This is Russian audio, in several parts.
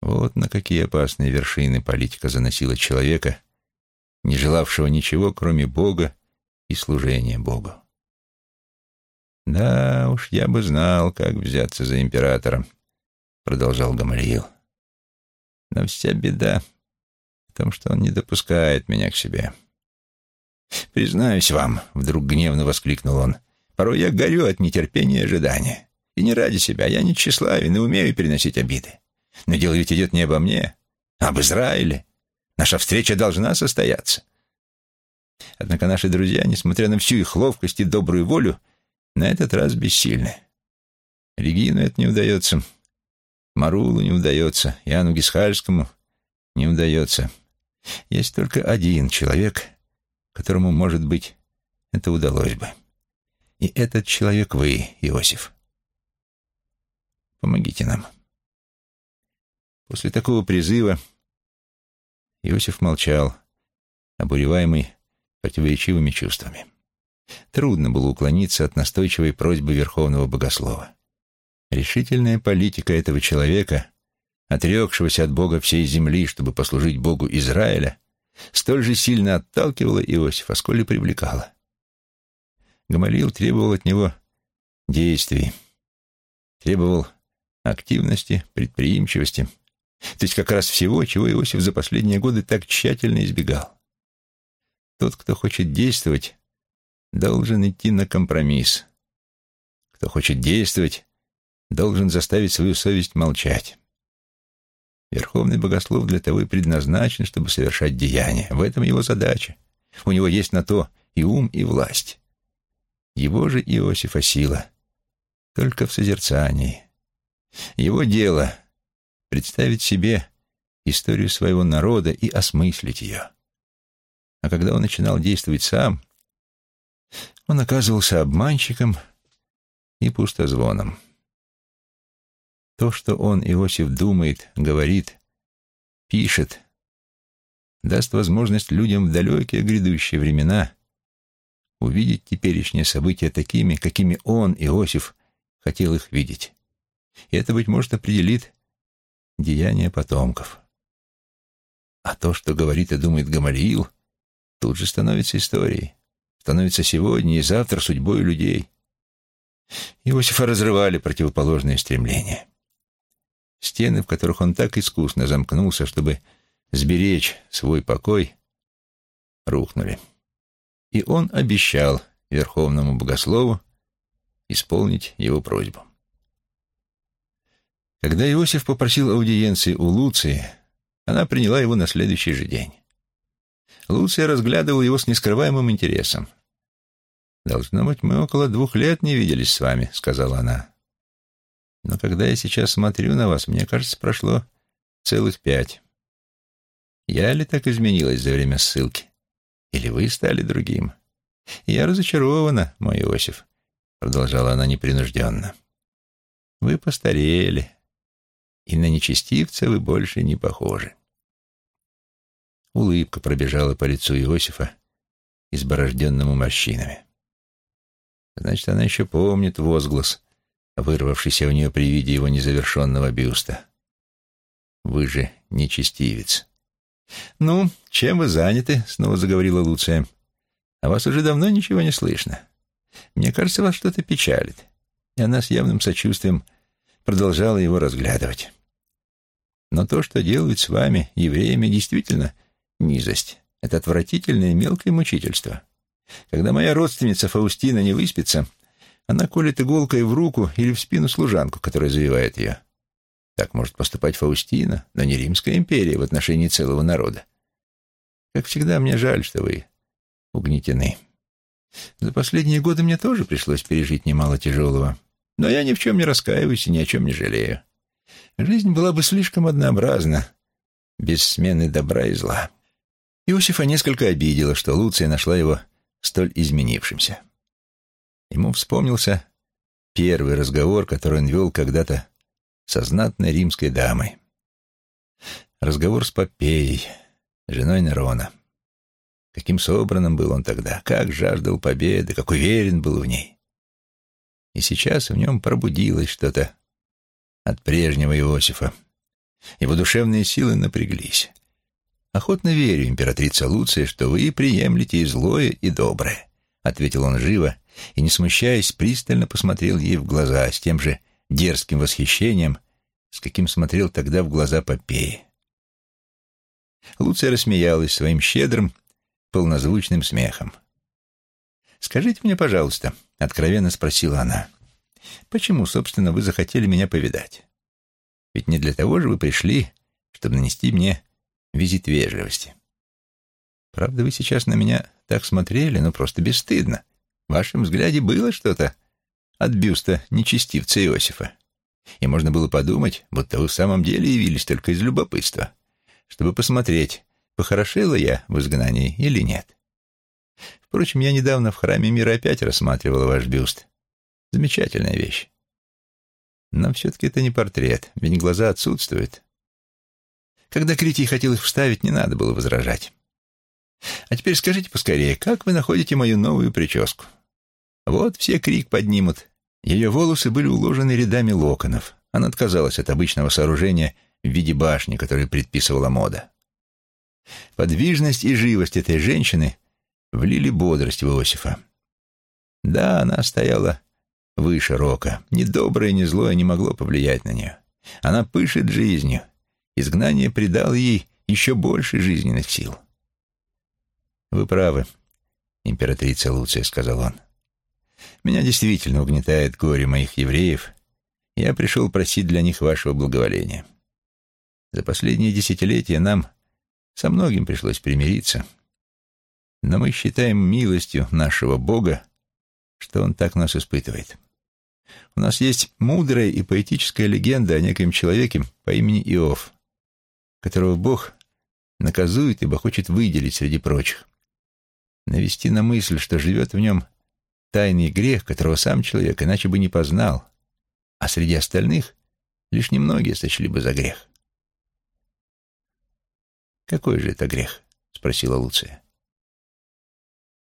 Вот на какие опасные вершины политика заносила человека, не желавшего ничего, кроме Бога и служения Богу. «Да уж, я бы знал, как взяться за императором», — продолжал Гамалиил. «Но вся беда в том, что он не допускает меня к себе». «Признаюсь вам», — вдруг гневно воскликнул он, — «порой я горю от нетерпения и ожидания. И не ради себя, я не тщеславен и умею переносить обиды. Но дело ведь идет не обо мне, а об Израиле. Наша встреча должна состояться. Однако наши друзья, несмотря на всю их ловкость и добрую волю, на этот раз бессильны. Регину это не удается, Марулу не удается, Яну Гисхальскому не удается. Есть только один человек, которому, может быть, это удалось бы. И этот человек вы, Иосиф. Помогите нам. После такого призыва Иосиф молчал, обуреваемый противоречивыми чувствами. Трудно было уклониться от настойчивой просьбы Верховного Богослова. Решительная политика этого человека, отрекшегося от Бога всей земли, чтобы послужить Богу Израиля, столь же сильно отталкивала Иосифа, сколь и привлекала. Гамалиил требовал от него действий, требовал активности, предприимчивости, то есть как раз всего, чего Иосиф за последние годы так тщательно избегал. Тот, кто хочет действовать, должен идти на компромисс. Кто хочет действовать, должен заставить свою совесть молчать. Верховный богослов для того и предназначен, чтобы совершать деяния. В этом его задача. У него есть на то и ум, и власть. Его же Иосифа сила только в созерцании. Его дело — представить себе историю своего народа и осмыслить ее. А когда он начинал действовать сам, он оказывался обманщиком и пустозвоном. То, что он, Иосиф, думает, говорит, пишет, даст возможность людям в далекие грядущие времена увидеть теперешние события такими, какими он, Иосиф, хотел их видеть. И это, быть может, определит деяния потомков. А то, что говорит и думает Гамалиил, тут же становится историей становится сегодня и завтра судьбой людей. Иосифа разрывали противоположные стремления. Стены, в которых он так искусно замкнулся, чтобы сберечь свой покой, рухнули. И он обещал Верховному Богослову исполнить его просьбу. Когда Иосиф попросил аудиенции у Луции, она приняла его на следующий же день. Луция разглядывал его с нескрываемым интересом. «Должно быть, мы около двух лет не виделись с вами», — сказала она. «Но когда я сейчас смотрю на вас, мне кажется, прошло целых пять. Я ли так изменилась за время ссылки? Или вы стали другим? Я разочарована, мой Иосиф», — продолжала она непринужденно. «Вы постарели, и на нечестивца вы больше не похожи». Улыбка пробежала по лицу Иосифа, изборожденному морщинами. Значит, она еще помнит возглас, вырвавшийся у нее при виде его незавершенного бюста. «Вы же нечестивец». «Ну, чем вы заняты?» — снова заговорила Луция. «А вас уже давно ничего не слышно. Мне кажется, вас что-то печалит». И она с явным сочувствием продолжала его разглядывать. «Но то, что делают с вами, евреями, действительно низость. Это отвратительное мелкое мучительство. Когда моя родственница Фаустина не выспится, она колет иголкой в руку или в спину служанку, которая завивает ее. Так может поступать Фаустина, но не Римская империя в отношении целого народа. Как всегда, мне жаль, что вы угнетены. За последние годы мне тоже пришлось пережить немало тяжелого. Но я ни в чем не раскаиваюсь и ни о чем не жалею. Жизнь была бы слишком однообразна, без смены добра и зла. Иосифа несколько обидела, что Луция нашла его столь изменившимся. Ему вспомнился первый разговор, который он вел когда-то со знатной римской дамой. Разговор с Попеей, женой Нерона. Каким собранным был он тогда, как жаждал победы, как уверен был в ней. И сейчас в нем пробудилось что-то от прежнего Иосифа. Его душевные силы напряглись. «Охотно верю, императрица Луция, что вы приемлете и злое, и доброе», — ответил он живо и, не смущаясь, пристально посмотрел ей в глаза с тем же дерзким восхищением, с каким смотрел тогда в глаза Попеи. Луция рассмеялась своим щедрым, полнозвучным смехом. «Скажите мне, пожалуйста», — откровенно спросила она, — «почему, собственно, вы захотели меня повидать? Ведь не для того же вы пришли, чтобы нанести мне визит вежливости. Правда, вы сейчас на меня так смотрели, ну просто бесстыдно. В вашем взгляде было что-то от бюста нечестивца Иосифа. И можно было подумать, будто вы в самом деле явились только из любопытства, чтобы посмотреть, похорошела я в изгнании или нет. Впрочем, я недавно в храме мира опять рассматривала ваш бюст. Замечательная вещь. Но все-таки это не портрет, ведь глаза отсутствуют. Когда Критий хотел их вставить, не надо было возражать. А теперь скажите поскорее, как вы находите мою новую прическу? Вот все крик поднимут. Ее волосы были уложены рядами локонов. Она отказалась от обычного сооружения в виде башни, которую предписывала мода. Подвижность и живость этой женщины влили бодрость в Иосифа. Да, она стояла выше рока. Ни доброе, ни злое не могло повлиять на нее. Она пышет жизнью. Изгнание придало ей еще больше жизненных сил. «Вы правы, императрица Луция», — сказал он. «Меня действительно угнетает горе моих евреев. Я пришел просить для них вашего благоволения. За последние десятилетия нам со многим пришлось примириться, но мы считаем милостью нашего Бога, что Он так нас испытывает. У нас есть мудрая и поэтическая легенда о некоем человеке по имени Иов, которого Бог наказует, ибо хочет выделить среди прочих. Навести на мысль, что живет в нем тайный грех, которого сам человек иначе бы не познал, а среди остальных лишь немногие сочли бы за грех. «Какой же это грех?» — спросила Луция.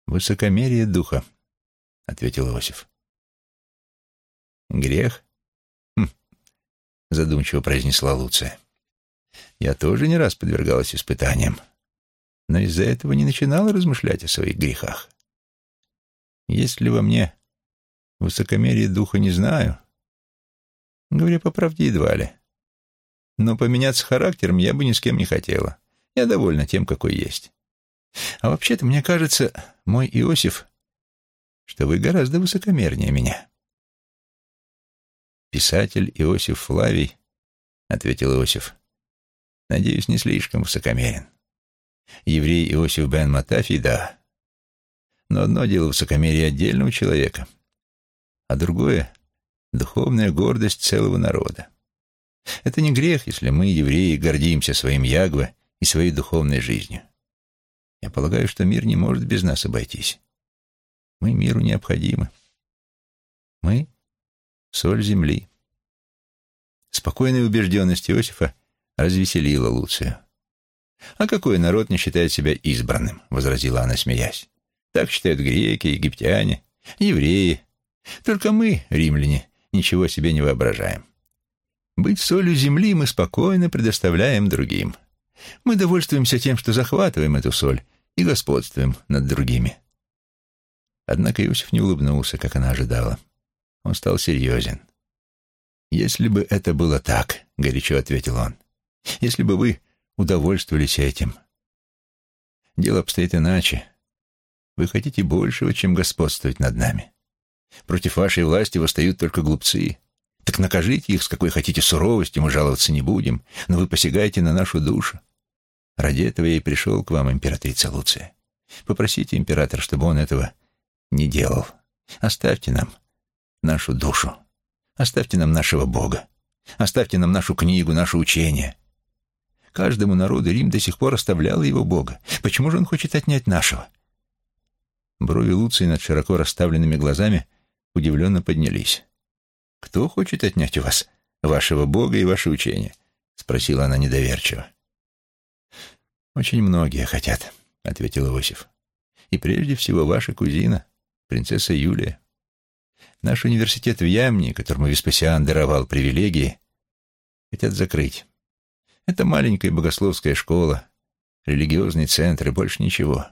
«Высокомерие духа», — ответил Иосиф. «Грех?» хм, — задумчиво произнесла Луция. Я тоже не раз подвергалась испытаниям, но из-за этого не начинала размышлять о своих грехах. Есть ли во мне высокомерие духа, не знаю. Говоря по правде, едва ли. Но поменяться характером я бы ни с кем не хотела. Я довольна тем, какой есть. А вообще-то, мне кажется, мой Иосиф, что вы гораздо высокомернее меня. Писатель Иосиф Флавий, — ответил Иосиф, Надеюсь, не слишком высокомерен. Еврей Иосиф бен Матафий, да. Но одно дело высокомерие отдельного человека, а другое — духовная гордость целого народа. Это не грех, если мы, евреи, гордимся своим Ягве и своей духовной жизнью. Я полагаю, что мир не может без нас обойтись. Мы миру необходимы. Мы — соль земли. Спокойная убежденность Иосифа развеселила Луцию. «А какой народ не считает себя избранным?» — возразила она, смеясь. «Так считают греки, египтяне, евреи. Только мы, римляне, ничего себе не воображаем. Быть солью земли мы спокойно предоставляем другим. Мы довольствуемся тем, что захватываем эту соль и господствуем над другими». Однако Иосиф не улыбнулся, как она ожидала. Он стал серьезен. «Если бы это было так», — горячо ответил он, — если бы вы удовольствовались этим. Дело обстоит иначе. Вы хотите большего, чем господствовать над нами. Против вашей власти восстают только глупцы. Так накажите их с какой хотите суровостью, мы жаловаться не будем, но вы посягаете на нашу душу. Ради этого я и пришел к вам, императрица Луция. Попросите императора, чтобы он этого не делал. Оставьте нам нашу душу. Оставьте нам нашего Бога. Оставьте нам нашу книгу, наше учение. Каждому народу Рим до сих пор оставлял его Бога. Почему же он хочет отнять нашего? Брови Луции над широко расставленными глазами удивленно поднялись. «Кто хочет отнять у вас вашего Бога и ваше учение?» — спросила она недоверчиво. «Очень многие хотят», — ответил Иосиф. «И прежде всего ваша кузина, принцесса Юлия. Наш университет в Ямне, которому Веспасиан даровал привилегии, хотят закрыть. Это маленькая богословская школа, религиозный центр и больше ничего.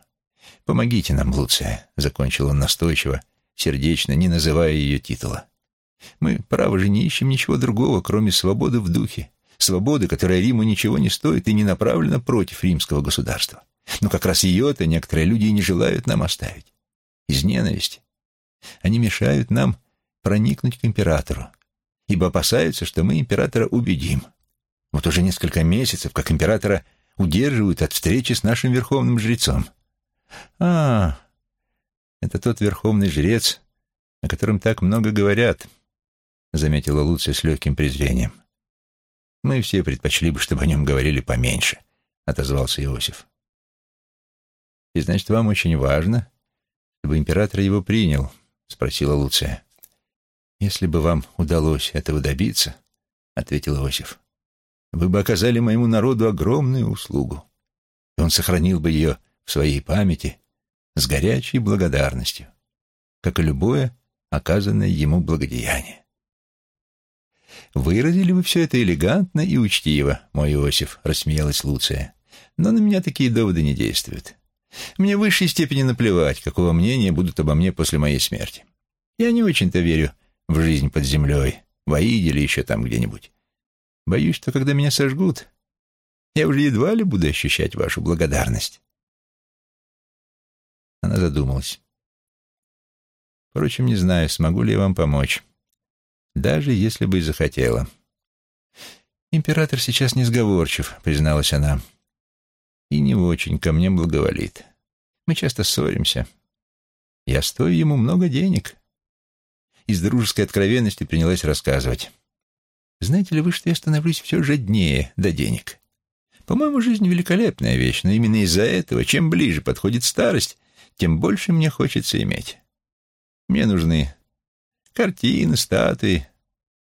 Помогите нам, Луция, — закончил он настойчиво, сердечно, не называя ее титула. Мы, право же, не ищем ничего другого, кроме свободы в духе, свободы, которая Риму ничего не стоит и не направлена против римского государства. Но как раз ее-то некоторые люди и не желают нам оставить. Из ненависти. Они мешают нам проникнуть к императору, ибо опасаются, что мы императора убедим. Вот уже несколько месяцев, как императора удерживают от встречи с нашим верховным жрецом. А, это тот верховный жрец, о котором так много говорят, заметила Луция с легким презрением. Мы все предпочли бы, чтобы о нем говорили поменьше, отозвался Иосиф. И значит, вам очень важно, чтобы император его принял, спросила Луция. Если бы вам удалось этого добиться, ответил Иосиф, вы бы оказали моему народу огромную услугу, и он сохранил бы ее в своей памяти с горячей благодарностью, как и любое оказанное ему благодеяние. «Выразили вы все это элегантно и учтиво, мой Иосиф», — рассмеялась Луция. «Но на меня такие доводы не действуют. Мне в высшей степени наплевать, какого мнения будут обо мне после моей смерти. Я не очень-то верю в жизнь под землей, в Аиде или еще там где-нибудь. Боюсь, что когда меня сожгут, я уже едва ли буду ощущать вашу благодарность. Она задумалась. Впрочем, не знаю, смогу ли я вам помочь, даже если бы и захотела. Император сейчас несговорчив, призналась она, и не очень ко мне благоволит. Мы часто ссоримся. Я стою ему много денег. И с дружеской откровенностью принялась рассказывать. Знаете ли вы, что я становлюсь все жаднее до денег? По-моему, жизнь великолепная вещь, но именно из-за этого, чем ближе подходит старость, тем больше мне хочется иметь. Мне нужны картины, статуи,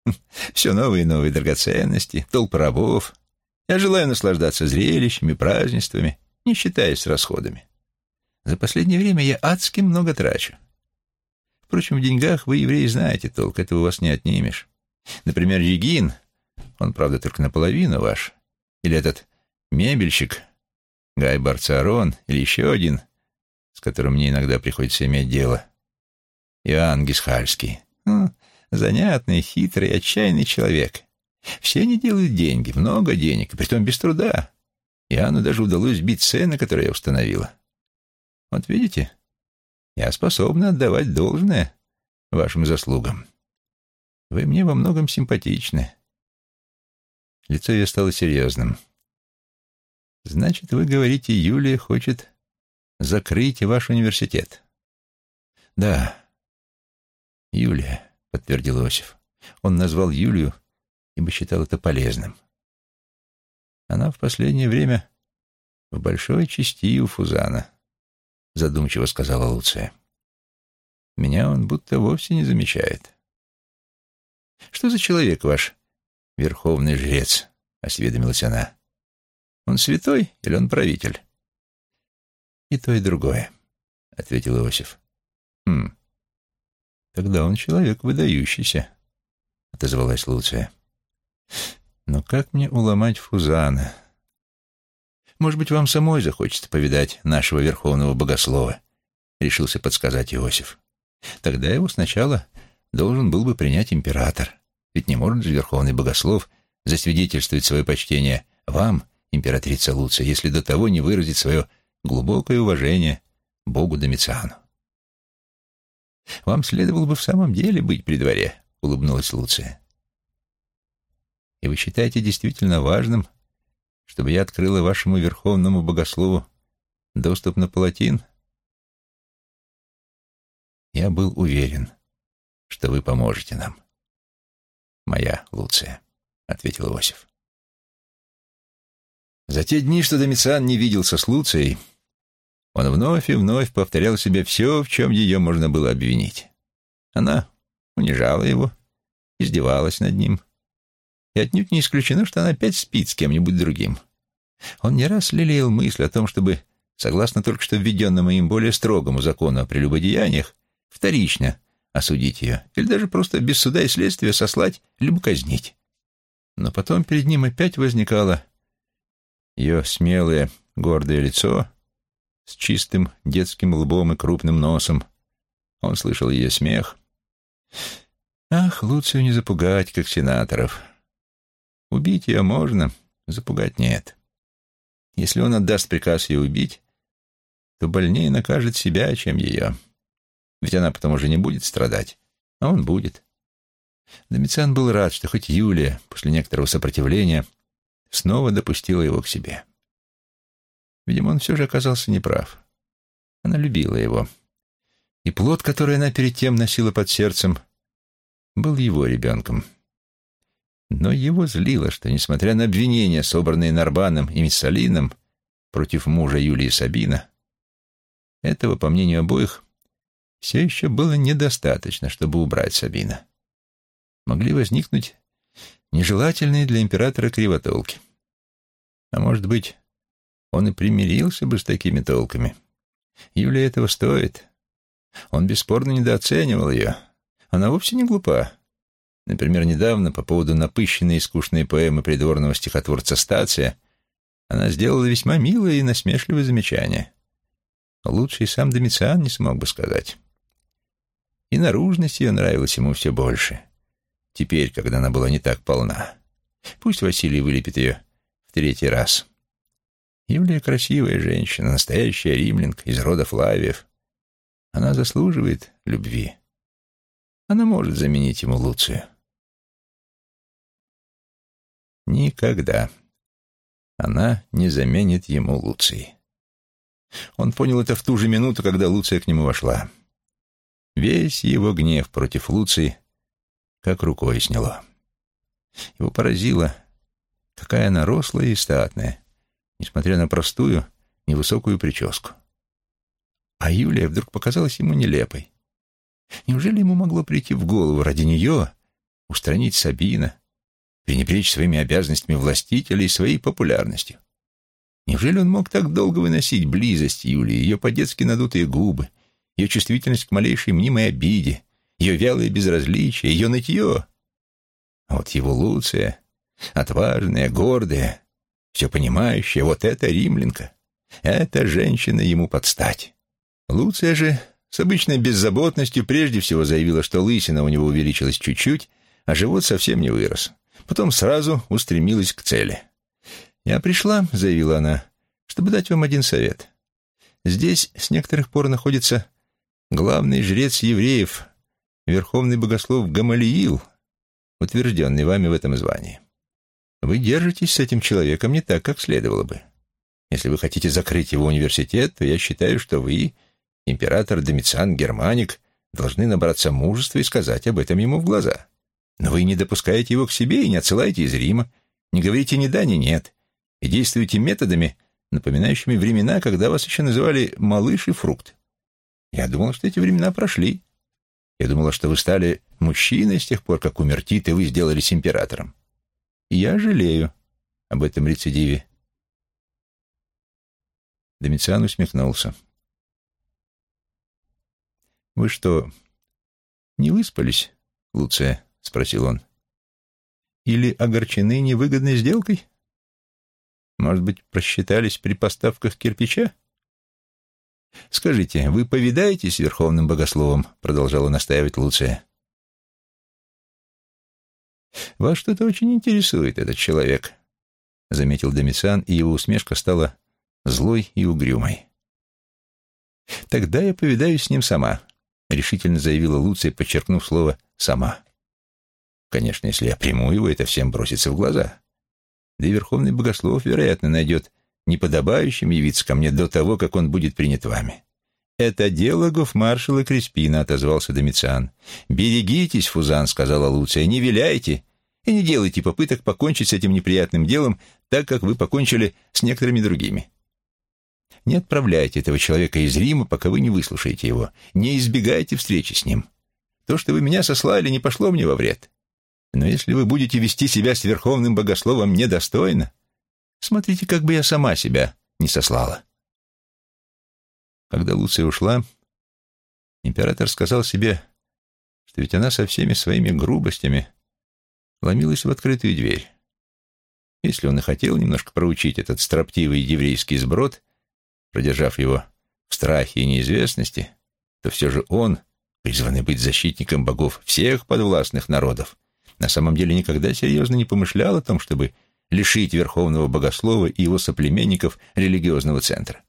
все новые и новые драгоценности, толпы рабов. Я желаю наслаждаться зрелищами, празднествами, не считаясь с расходами. За последнее время я адски много трачу. Впрочем, в деньгах вы, евреи, знаете толк, этого у вас не отнимешь. Например, Егин, он, правда, только наполовину ваш, или этот мебельщик, Гай Барцарон, или еще один, с которым мне иногда приходится иметь дело, Иоанн Гисхальский. Ну, занятный, хитрый, отчаянный человек. Все они делают деньги, много денег, и притом без труда. Иоанну даже удалось сбить цены, которые я установила. Вот видите, я способна отдавать должное вашим заслугам. Вы мне во многом симпатичны. Лицо ее стало серьезным. Значит, вы говорите, Юлия хочет закрыть ваш университет? Да. Юлия, подтвердил Иосиф. Он назвал Юлию, ибо считал это полезным. Она в последнее время в большой части у Фузана, задумчиво сказала Луция. Меня он будто вовсе не замечает. Что за человек ваш верховный жрец? осведомилась она. Он святой или он правитель? И то, и другое, ответил Иосиф. Хм. Тогда он человек выдающийся, отозвалась Луция. Но как мне уломать Фузана? Может быть, вам самой захочется повидать нашего верховного богослова, решился подсказать Иосиф. Тогда его сначала должен был бы принять император. Ведь не может же верховный богослов засвидетельствовать свое почтение вам, императрица Луция, если до того не выразить свое глубокое уважение Богу Домициану. «Вам следовало бы в самом деле быть при дворе», — улыбнулась Луция. «И вы считаете действительно важным, чтобы я открыла вашему верховному богослову доступ на палатин?» «Я был уверен, что вы поможете нам» моя Луция», — ответил Иосиф. За те дни, что Домициан не виделся с Луцией, он вновь и вновь повторял себе все, в чем ее можно было обвинить. Она унижала его, издевалась над ним. И отнюдь не исключено, что она опять спит с кем-нибудь другим. Он не раз лелеял мысль о том, чтобы, согласно только что введенному им более строгому закону о прелюбодеяниях, вторично осудить ее, или даже просто без суда и следствия сослать, либо казнить. Но потом перед ним опять возникала Ее смелое, гордое лицо с чистым детским лбом и крупным носом. Он слышал ее смех. Ах, Луцию не запугать, как сенаторов. Убить ее можно, запугать нет. Если он отдаст приказ ее убить, то больнее накажет себя, чем ее. Ведь она потом уже не будет страдать, а он будет. Домициан был рад, что хоть Юлия, после некоторого сопротивления, снова допустила его к себе. Видимо, он все же оказался неправ. Она любила его. И плод, который она перед тем носила под сердцем, был его ребенком. Но его злило, что, несмотря на обвинения, собранные Нарбаном и Миссалином против мужа Юлии Сабина, этого, по мнению обоих, все еще было недостаточно, чтобы убрать Сабина. Могли возникнуть нежелательные для императора кривотолки. А может быть, он и примирился бы с такими толками. Юлия этого стоит. Он бесспорно недооценивал ее. Она вовсе не глупа. Например, недавно по поводу напыщенной и скучной поэмы придворного стихотворца Стация она сделала весьма милое и насмешливое замечание. Лучше и сам Домициан не смог бы сказать. И наружность ее нравилась ему все больше. Теперь, когда она была не так полна. Пусть Василий вылепит ее в третий раз. Юлия красивая женщина, настоящая римлянка из рода Флавиев. Она заслуживает любви. Она может заменить ему Луцию. Никогда она не заменит ему Луции. Он понял это в ту же минуту, когда Луция к нему вошла. Весь его гнев против Луции как рукой сняло. Его поразило, какая она рослая и статная, несмотря на простую, невысокую прическу. А Юлия вдруг показалась ему нелепой. Неужели ему могло прийти в голову ради нее устранить Сабина, пренебречь своими обязанностями властителя и своей популярностью? Неужели он мог так долго выносить близость Юлии, ее по-детски надутые губы, ее чувствительность к малейшей мнимой обиде, ее вялое безразличие, ее нытье? А вот его Луция, отважная, гордая, все понимающая, вот эта римлянка, эта женщина ему подстать. Луция же с обычной беззаботностью прежде всего заявила, что лысина у него увеличилась чуть-чуть, а живот совсем не вырос. Потом сразу устремилась к цели. «Я пришла», — заявила она, — «чтобы дать вам один совет. Здесь с некоторых пор находится главный жрец евреев, верховный богослов Гамалиил, утвержденный вами в этом звании. Вы держитесь с этим человеком не так, как следовало бы. Если вы хотите закрыть его университет, то я считаю, что вы, император Домициан Германик, должны набраться мужества и сказать об этом ему в глаза. Но вы не допускаете его к себе и не отсылаете из Рима, не говорите ни да, ни нет, и действуете методами, напоминающими времена, когда вас еще называли «малыш и фрукт». Я думал, что эти времена прошли. Я думала, что вы стали мужчиной с тех пор, как умер Тит, и вы сделались императором. И я жалею об этом рецидиве. Домициан усмехнулся. «Вы что, не выспались, Луция?» — спросил он. «Или огорчены невыгодной сделкой? Может быть, просчитались при поставках кирпича?» «Скажите, вы повидаетесь с Верховным Богословом?» — продолжала настаивать Луция. «Вас что-то очень интересует этот человек», — заметил Домициан, и его усмешка стала злой и угрюмой. «Тогда я повидаюсь с ним сама», — решительно заявила Луция, подчеркнув слово «сама». «Конечно, если я приму его, это всем бросится в глаза. Да и Верховный Богослов, вероятно, найдет неподобающим явиться ко мне до того, как он будет принят вами. «Это дело гофмаршала Креспина», — отозвался Домициан. «Берегитесь, Фузан», — сказала Луция, — «не виляйте и не делайте попыток покончить с этим неприятным делом так, как вы покончили с некоторыми другими. Не отправляйте этого человека из Рима, пока вы не выслушаете его. Не избегайте встречи с ним. То, что вы меня сослали, не пошло мне во вред. Но если вы будете вести себя с верховным богословом недостойно, смотрите, как бы я сама себя не сослала». Когда Луция ушла, император сказал себе, что ведь она со всеми своими грубостями ломилась в открытую дверь. Если он и хотел немножко проучить этот строптивый еврейский сброд, продержав его в страхе и неизвестности, то все же он, призванный быть защитником богов всех подвластных народов, на самом деле никогда серьезно не помышлял о том, чтобы лишить Верховного Богослова и его соплеменников религиозного центра.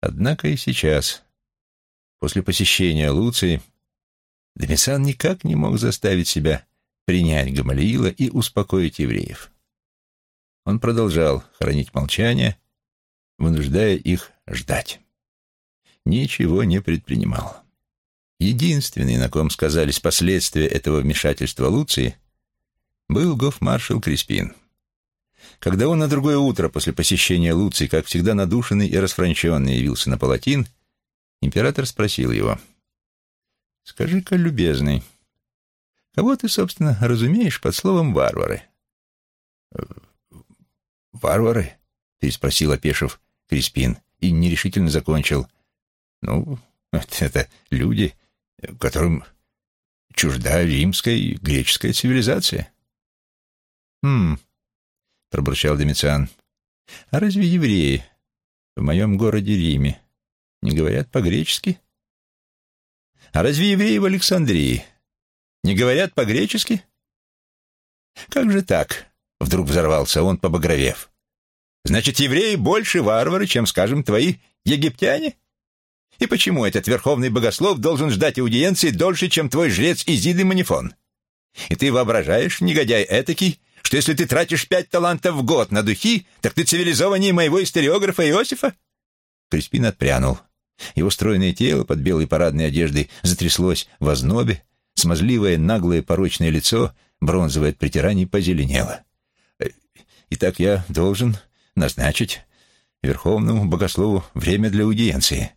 Однако и сейчас, после посещения Луции, Домисан никак не мог заставить себя принять Гамалиила и успокоить евреев. Он продолжал хранить молчание, вынуждая их ждать. Ничего не предпринимал. Единственный, на ком сказались последствия этого вмешательства Луции, был гофмаршал Криспин. Когда он на другое утро после посещения Луции, как всегда надушенный и расфранченный, явился на палатин, император спросил его, «Скажи-ка, любезный, кого ты, собственно, разумеешь под словом «варвары»?» «Варвары?» — переспросил, опешив Криспин, и нерешительно закончил. «Ну, это люди, которым чужда римская и греческая цивилизация. «Хм», — пробурчал Домициан, — «а разве евреи в моем городе Риме не говорят по-гречески? А разве евреи в Александрии не говорят по-гречески?» «Как же так?» — вдруг взорвался он, побагровев. «Значит, евреи больше варвары, чем, скажем, твои египтяне?» И почему этот верховный богослов должен ждать аудиенции дольше, чем твой жрец Изиды Манифон? И ты воображаешь, негодяй этакий, что если ты тратишь пять талантов в год на духи, так ты цивилизованнее моего историографа Иосифа?» Криспин отпрянул. Его стройное тело под белой парадной одеждой затряслось в ознобе, смазливое, наглое, порочное лицо, бронзовое от притираний, позеленело. «Итак, я должен назначить Верховному Богослову время для аудиенции»,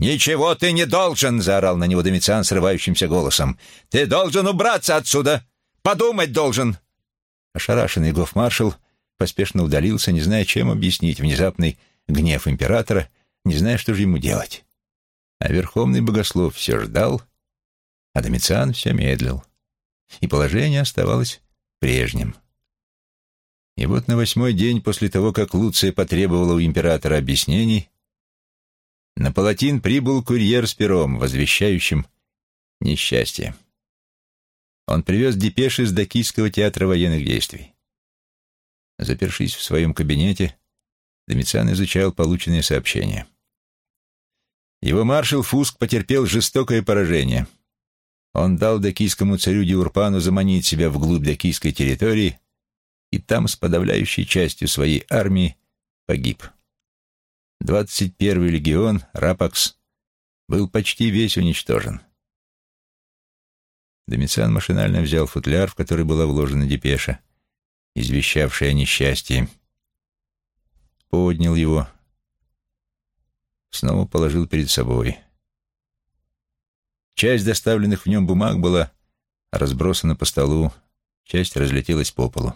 «Ничего ты не должен!» — заорал на него Домициан срывающимся голосом. «Ты должен убраться отсюда! Подумать должен!» Ошарашенный гофмаршал поспешно удалился, не зная, чем объяснить внезапный гнев императора, не зная, что же ему делать. А верховный богослов все ждал, а Домициан все медлил, и положение оставалось прежним. И вот на восьмой день после того, как Луция потребовала у императора объяснений, на палатин прибыл курьер с пером, возвещающим несчастье. Он привез депеши из Дакийского театра военных действий. Запершись в своем кабинете, Домициан изучал полученные сообщения. Его маршал Фуск потерпел жестокое поражение. Он дал дакийскому царю Диурпану заманить себя вглубь дакийской территории и там с подавляющей частью своей армии погиб. 21-й легион, Рапакс, был почти весь уничтожен. Домициан машинально взял футляр, в который была вложена депеша, извещавшая о несчастье, поднял его, снова положил перед собой. Часть доставленных в нем бумаг была разбросана по столу, часть разлетелась по полу.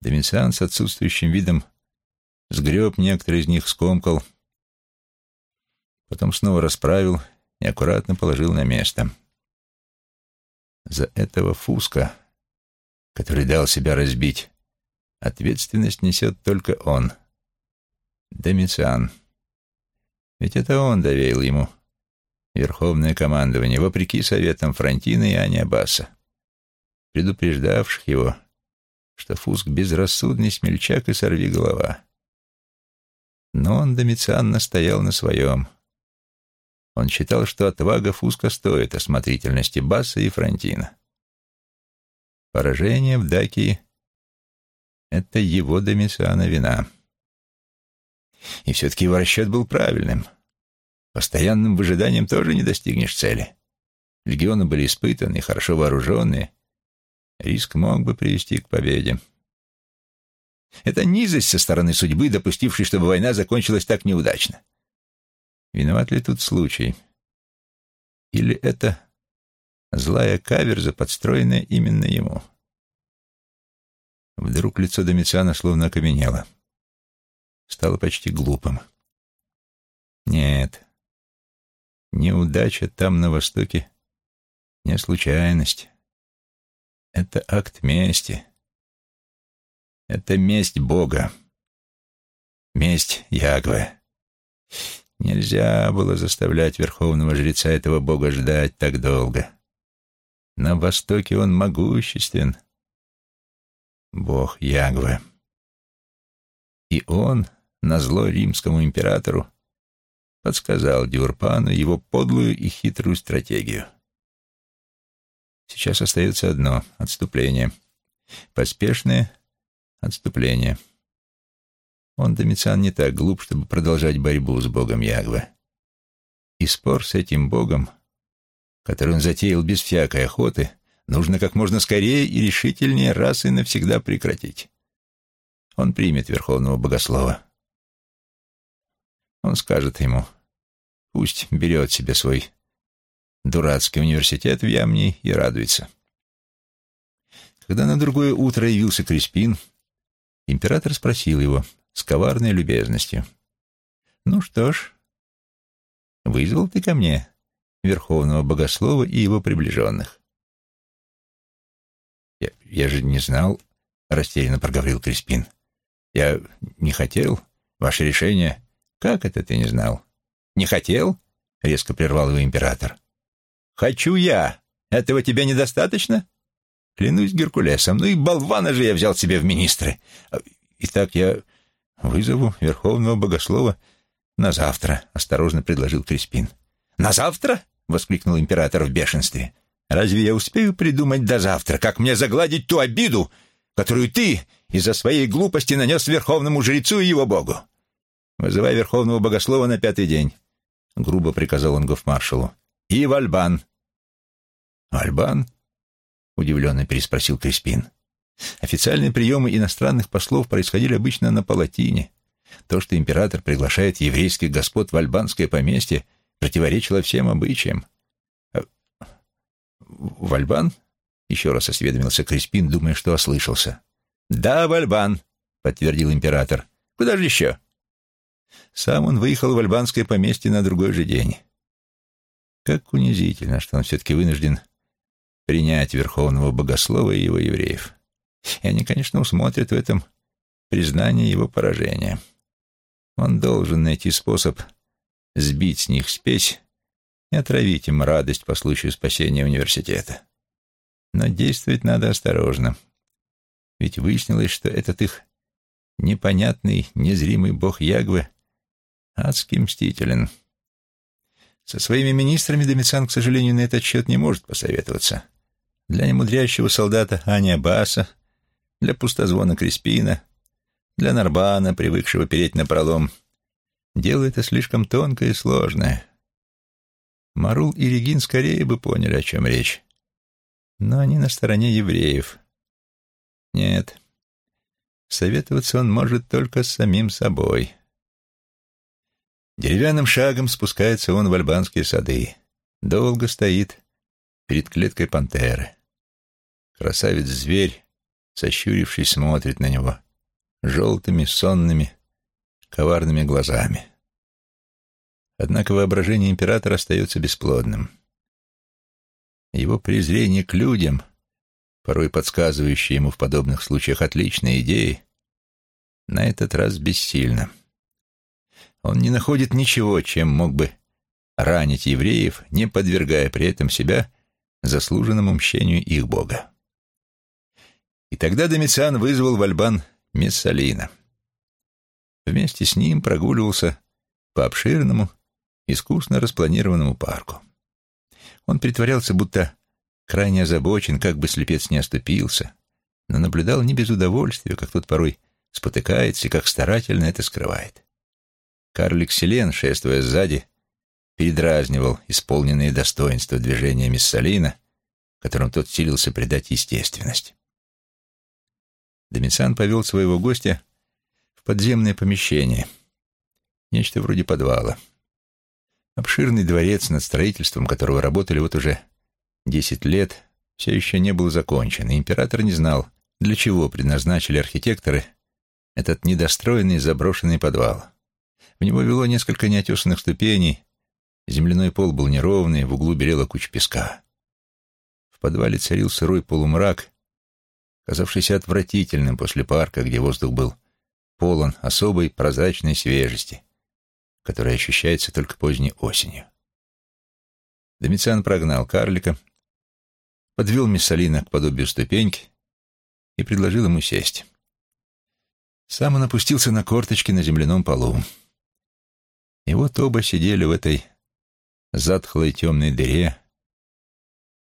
Домициан с отсутствующим видом сгреб некоторые из них, скомкал, потом снова расправил и аккуратно положил на место. За этого Фуска, который дал себя разбить, ответственность несет только он, Домициан. Ведь это он доверил ему верховное командование, вопреки советам Франтина и Ани Аббаса, предупреждавших его, что Фуск безрассудный смельчак и сорвиголова. Но он, Домициан, настоял на своем. Он считал, что отвага Фуска стоит осмотрительности Басса и Франтина. Поражение в Дакии — это его Домициана вина. И все-таки его расчет был правильным. Постоянным выжиданием тоже не достигнешь цели. Легионы были испытаны, хорошо вооруженные. Риск мог бы привести к победе. Это низость со стороны судьбы, допустившей, чтобы война закончилась так неудачно. Виноват ли тут случай? Или это злая каверза, подстроенная именно ему? Вдруг лицо Домициана словно окаменело. Стало почти глупым. Нет, неудача там, на Востоке, не случайность. Это акт мести. Это месть Бога. Месть Ягвы. Нельзя было заставлять верховного жреца этого бога ждать так долго. На Востоке он могуществен. Бог Ягвы. И он, назло римскому императору, подсказал Диурпану его подлую и хитрую стратегию. Сейчас остается одно — отступление. Поспешное отступление. Он, Домициан, не так глуп, чтобы продолжать борьбу с богом Ягвы. И спор с этим богом, который он затеял без всякой охоты, нужно как можно скорее и решительнее раз и навсегда прекратить. Он примет Верховного Богослова. Он скажет ему, пусть берет себе свой дурацкий университет в Ямни и радуется. Когда на другое утро явился Криспин, император спросил его с коварной любезностью. «Ну что ж, вызвал ты ко мне Верховного Богослова и его приближенных?» «Я, я же не знал», — растерянно проговорил Криспин. «Я не хотел. Ваше решение...» «Как это ты не знал?» «Не хотел?» — резко прервал его император. «Хочу я. Этого тебе недостаточно?» «Клянусь Геркулесом. Ну и болвана же я взял себе в министры. Итак, я вызову Верховного Богослова на завтра», — осторожно предложил Криспин. «На завтра?» — воскликнул император в бешенстве. «Разве я успею придумать до завтра, как мне загладить ту обиду, которую ты из-за своей глупости нанес Верховному жрецу и его Богу? Вызывай Верховного Богослова на пятый день», — грубо приказал он гофмаршалу. «И в Альбан». «Альбан?» — удивленно переспросил Криспин. Официальные приемы иностранных послов происходили обычно на Палатине. То, что император приглашает еврейских господ в альбанское поместье, противоречило всем обычаям. «Э, «В Альбан?» — еще раз осведомился Криспин, думая, что ослышался. «Да, в Альбан», — подтвердил император. «Куда же еще?» Сам он выехал в альбанское поместье на другой же день. Как унизительно, что он все-таки вынужден принять верховного богослова и его евреев. И они, конечно, усмотрят в этом признание его поражения. Он должен найти способ сбить с них спесь и отравить им радость по случаю спасения университета. Но действовать надо осторожно, ведь выяснилось, что этот их непонятный, незримый бог Ягвы адски мстителен. Со своими министрами Домициан, к сожалению, на этот счет не может посоветоваться. Для немудрящего солдата Ани Аббаса, для пустозвона Криспина, для Нарбана, привыкшего переть на пролом. Дело это слишком тонкое и сложное. Марул и Регин скорее бы поняли, о чем речь. Но они на стороне евреев. Нет, советоваться он может только с самим собой. Деревянным шагом спускается он в альбанские сады. Долго стоит перед клеткой пантеры. Красавец-зверь, сощурившись, смотрит на него желтыми, сонными, коварными глазами. Однако воображение императора остается бесплодным. Его презрение к людям, порой подсказывающие ему в подобных случаях отличные идеи, на этот раз бессильно. Он не находит ничего, чем мог бы ранить евреев, не подвергая при этом себя заслуженному мщению их бога. И тогда Домициан вызвал в Альбан Мессалина. Вместе с ним прогуливался по обширному, искусно распланированному парку. Он притворялся, будто крайне озабочен, как бы слепец не оступился, но наблюдал не без удовольствия, как тот порой спотыкается и как старательно это скрывает. Карлик Селен, шествуя сзади, передразнивал исполненные достоинства движения Миссалина, которым тот силился придать естественность. Домициан повел своего гостя в подземное помещение, нечто вроде подвала. Обширный дворец, над строительством которого работали вот уже десять лет, все еще не был закончен, и император не знал, для чего предназначили архитекторы этот недостроенный заброшенный подвал. В него вело несколько неотесанных ступеней, земляной пол был неровный, в углу белела куча песка. В подвале царил сырой полумрак, казавшийся отвратительным после парка, где воздух был полон особой прозрачной свежести, которая ощущается только поздней осенью. Домициан прогнал карлика, подвел Миссалина к подобию ступеньки и предложил ему сесть. Сам он опустился на корточки на земляном полу. И вот оба сидели в этой затхлой темной дыре,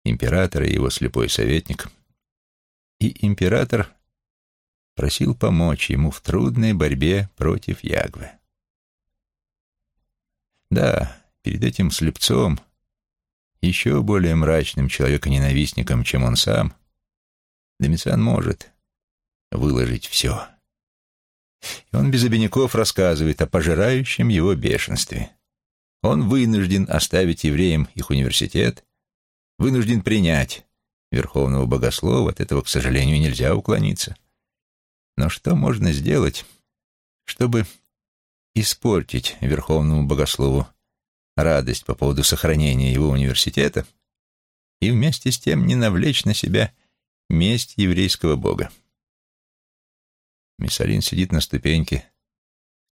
император и его слепой советник. И император просил помочь ему в трудной борьбе против Ягвы. Да, перед этим слепцом, еще более мрачным человеконенавистником, чем он сам, Домициан может выложить все. И он без обиняков рассказывает о пожирающем его бешенстве. Он вынужден оставить евреям их университет, вынужден принять верховного богослова, от этого, к сожалению, нельзя уклониться. Но что можно сделать, чтобы испортить верховному богослову радость по поводу сохранения его университета и вместе с тем не навлечь на себя месть еврейского бога? Миссалин сидит на ступеньке,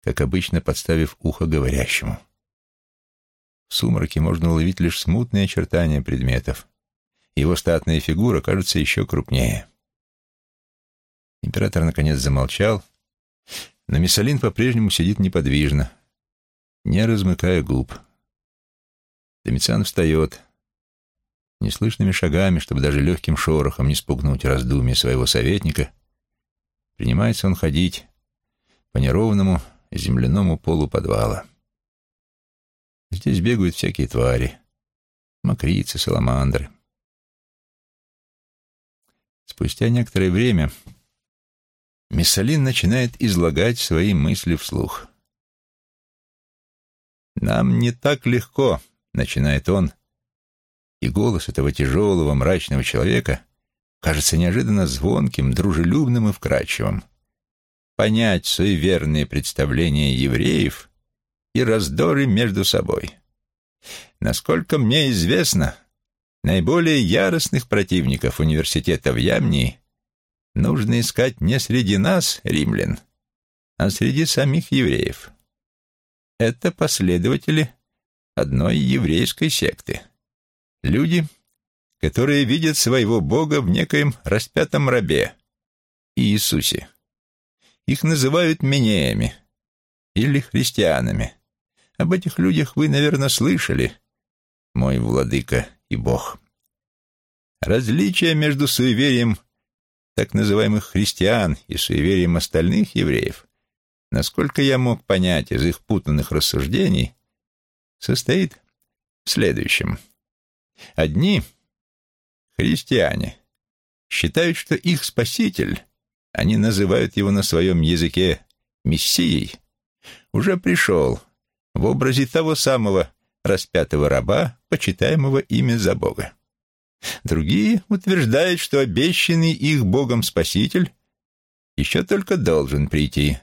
как обычно подставив ухо говорящему. В сумраке можно уловить лишь смутные очертания предметов. Его статная фигура кажется еще крупнее. Император наконец замолчал, но Миссалин по-прежнему сидит неподвижно, не размыкая губ. Домициан встает, неслышными шагами, чтобы даже легким шорохом не спугнуть раздумья своего советника, принимается он ходить по неровному земляному полу подвала. Здесь бегают всякие твари, мокрицы, саламандры. Спустя некоторое время Миссалин начинает излагать свои мысли вслух. «Нам не так легко», — начинает он, и голос этого тяжелого, мрачного человека кажется неожиданно звонким, дружелюбным и вкрадчивым. «Понять суеверные представления евреев и раздоры между собой. Насколько мне известно, наиболее яростных противников университета в Ямнии нужно искать не среди нас, римлян, а среди самих евреев. Это последователи одной еврейской секты. Люди, которые видят своего Бога в некоем распятом рабе, Иисусе. Их называют менеями или христианами. Об этих людях вы, наверное, слышали, мой владыка и бог. Различие между суеверием так называемых христиан и суеверием остальных евреев, насколько я мог понять из их путанных рассуждений, состоит в следующем. Одни, христиане, считают, что их спаситель, они называют его на своем языке мессией, уже пришел в образе того самого распятого раба, почитаемого ими за Бога. Другие утверждают, что обещанный их Богом Спаситель еще только должен прийти.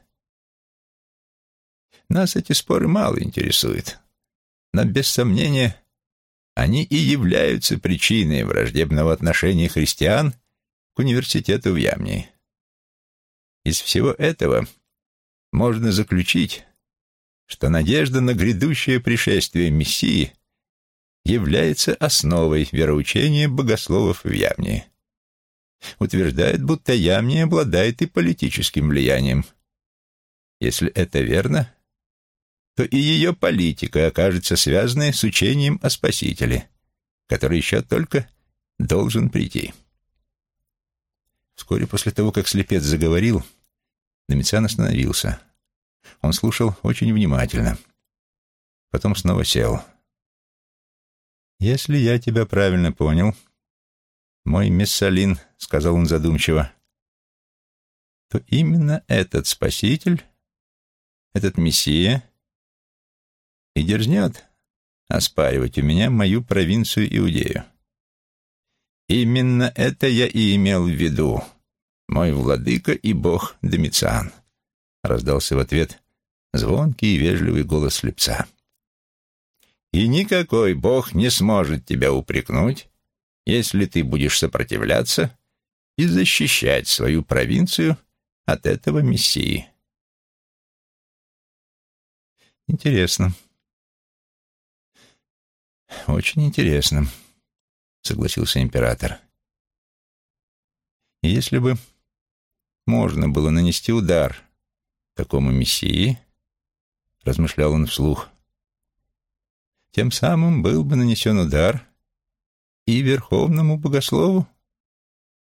Нас эти споры мало интересуют, но без сомнения они и являются причиной враждебного отношения христиан к университету в Ямнии. Из всего этого можно заключить, что надежда на грядущее пришествие Мессии является основой вероучения богословов в Ямнии. Утверждает, будто Ямния обладает и политическим влиянием. Если это верно, то и ее политика окажется связанной с учением о Спасителе, который еще только должен прийти. Вскоре после того, как слепец заговорил, Домициан остановился. Он слушал очень внимательно. Потом снова сел. «Если я тебя правильно понял, мой Мессалин, — сказал он задумчиво, — то именно этот Спаситель, этот Мессия, и дерзнет оспаривать у меня мою провинцию Иудею. Именно это я и имел в виду, мой владыка и бог Домициан», — раздался в ответ звонкий и вежливый голос слепца. «И никакой бог не сможет тебя упрекнуть, если ты будешь сопротивляться и защищать свою провинцию от этого мессии. Интересно. Очень интересно, согласился император. Если бы можно было нанести удар такому мессии, размышлял он вслух, тем самым был бы нанесен удар и верховному богослову,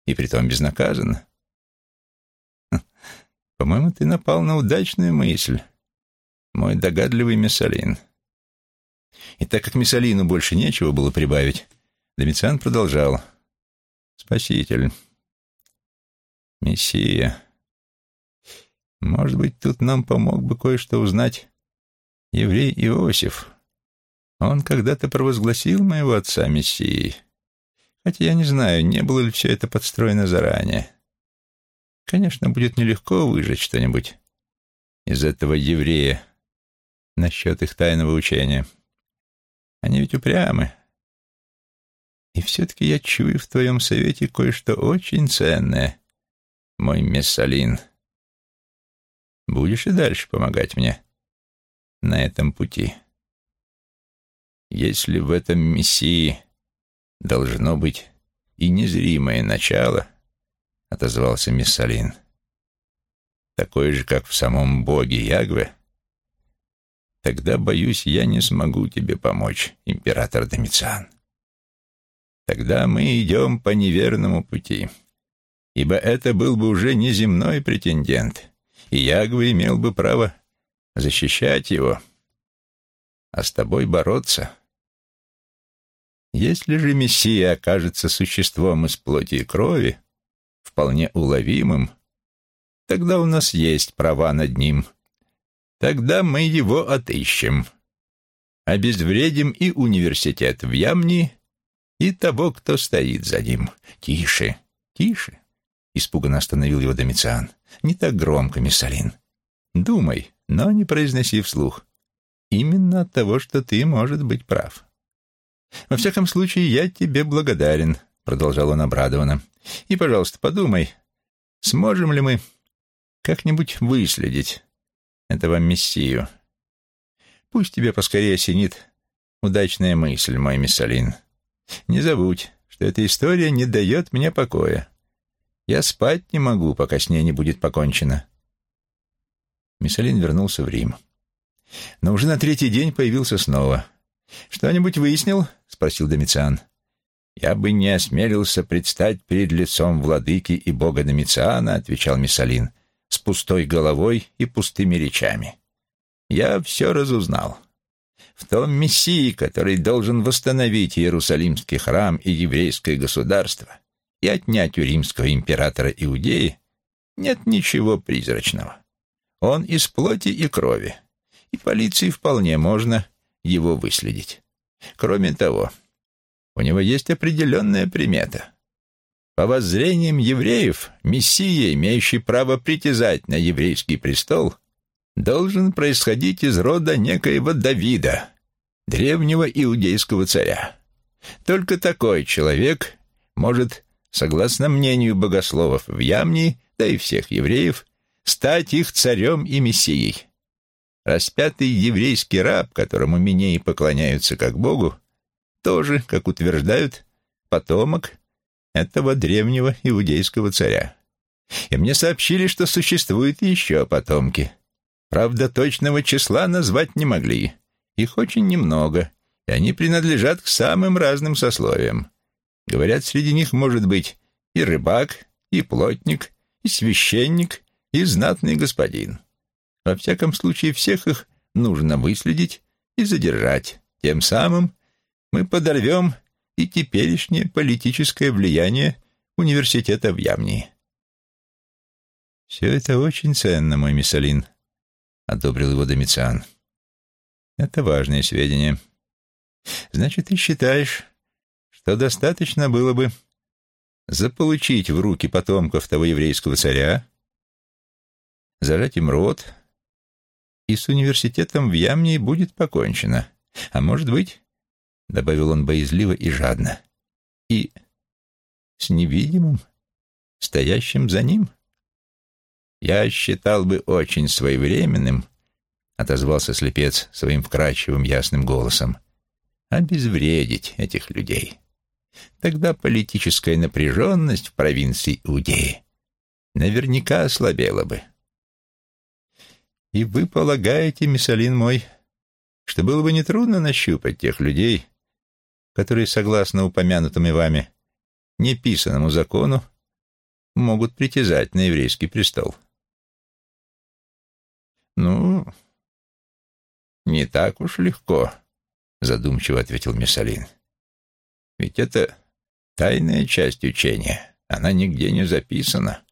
и притом безнаказанно. По-моему, ты напал на удачную мысль, мой догадливый Мессалин. И так как Мессалину больше нечего было прибавить, Домициан продолжал. «Спаситель, Мессия, может быть, тут нам помог бы кое-что узнать еврей Иосиф. Он когда-то провозгласил моего отца Мессией, хотя я не знаю, не было ли все это подстроено заранее. Конечно, будет нелегко выжать что-нибудь из этого еврея, насчет их тайного учения. Они ведь упрямы. И все-таки я чую в твоем совете кое-что очень ценное, мой Мессалин. Будешь и дальше помогать мне на этом пути. Если в этом Мессии должно быть и незримое начало, — отозвался Мессалин, — такое же, как в самом Боге Ягве, — Тогда, боюсь, я не смогу тебе помочь, император Домициан. Тогда мы идем по неверному пути, ибо это был бы уже неземной претендент, и Ягва имел бы право защищать его, а с тобой бороться. Если же Мессия окажется существом из плоти и крови, вполне уловимым, тогда у нас есть права над ним — Тогда мы его отыщем. Обезвредим и университет в Ямни, и того, кто стоит за ним. Тише, тише, — испуганно остановил его Домициан. Не так громко, Миссалин. Думай, но не произноси вслух. Именно от того, что ты, может быть, прав. Во всяком случае, я тебе благодарен, — продолжал он обрадованно. И, пожалуйста, подумай, сможем ли мы как-нибудь выследить этого мессию. Пусть тебе поскорее осенит удачная мысль, мой миссалин. Не забудь, что эта история не дает мне покоя. Я спать не могу, пока с ней не будет покончено. Миссалин вернулся в Рим. Но уже на третий день появился снова. «Что-нибудь выяснил?» — спросил Домициан. «Я бы не осмелился предстать перед лицом владыки и бога Домициана», — отвечал Миссалин, — с пустой головой и пустыми речами. Я все разузнал. В том Мессии, который должен восстановить Иерусалимский храм и еврейское государство и отнять у римского императора Иудеи, нет ничего призрачного. Он из плоти и крови, и полиции вполне можно его выследить. Кроме того, у него есть определенная примета. По воззрениям евреев, Мессия, имеющий право притязать на еврейский престол, должен происходить из рода некоего Давида, древнего иудейского царя. Только такой человек может, согласно мнению богословов в Ямнии, да и всех евреев, стать их царем и мессией. Распятый еврейский раб, которому минеи поклоняются как Богу, тоже, как утверждают, потомок этого древнего иудейского царя. И мне сообщили, что существуют еще потомки. Правда, точного числа назвать не могли. Их очень немного, и они принадлежат к самым разным сословиям. Говорят, среди них может быть и рыбак, и плотник, и священник, и знатный господин. Во всяком случае, всех их нужно выследить и задержать. Тем самым мы подорвем и теперешнее политическое влияние университета в Ямнии. «Все это очень ценно, мой Миссалин», — одобрил его Домициан. «Это важные сведения. Значит, ты считаешь, что достаточно было бы заполучить в руки потомков того еврейского царя, зажать им рот, и с университетом в Ямнии будет покончено. А может быть, — добавил он боязливо и жадно. «И с невидимым, стоящим за ним? Я считал бы очень своевременным, отозвался слепец своим вкрадчивым ясным голосом, обезвредить этих людей. Тогда политическая напряженность в провинции Иудеи наверняка ослабела бы. И вы полагаете, Миссалин мой, что было бы нетрудно нащупать тех людей, которые, согласно упомянутому вами неписанному закону, могут притязать на еврейский престол? Ну, не так уж легко, задумчиво ответил Миссалин. Ведь это тайная часть учения, она нигде не записана.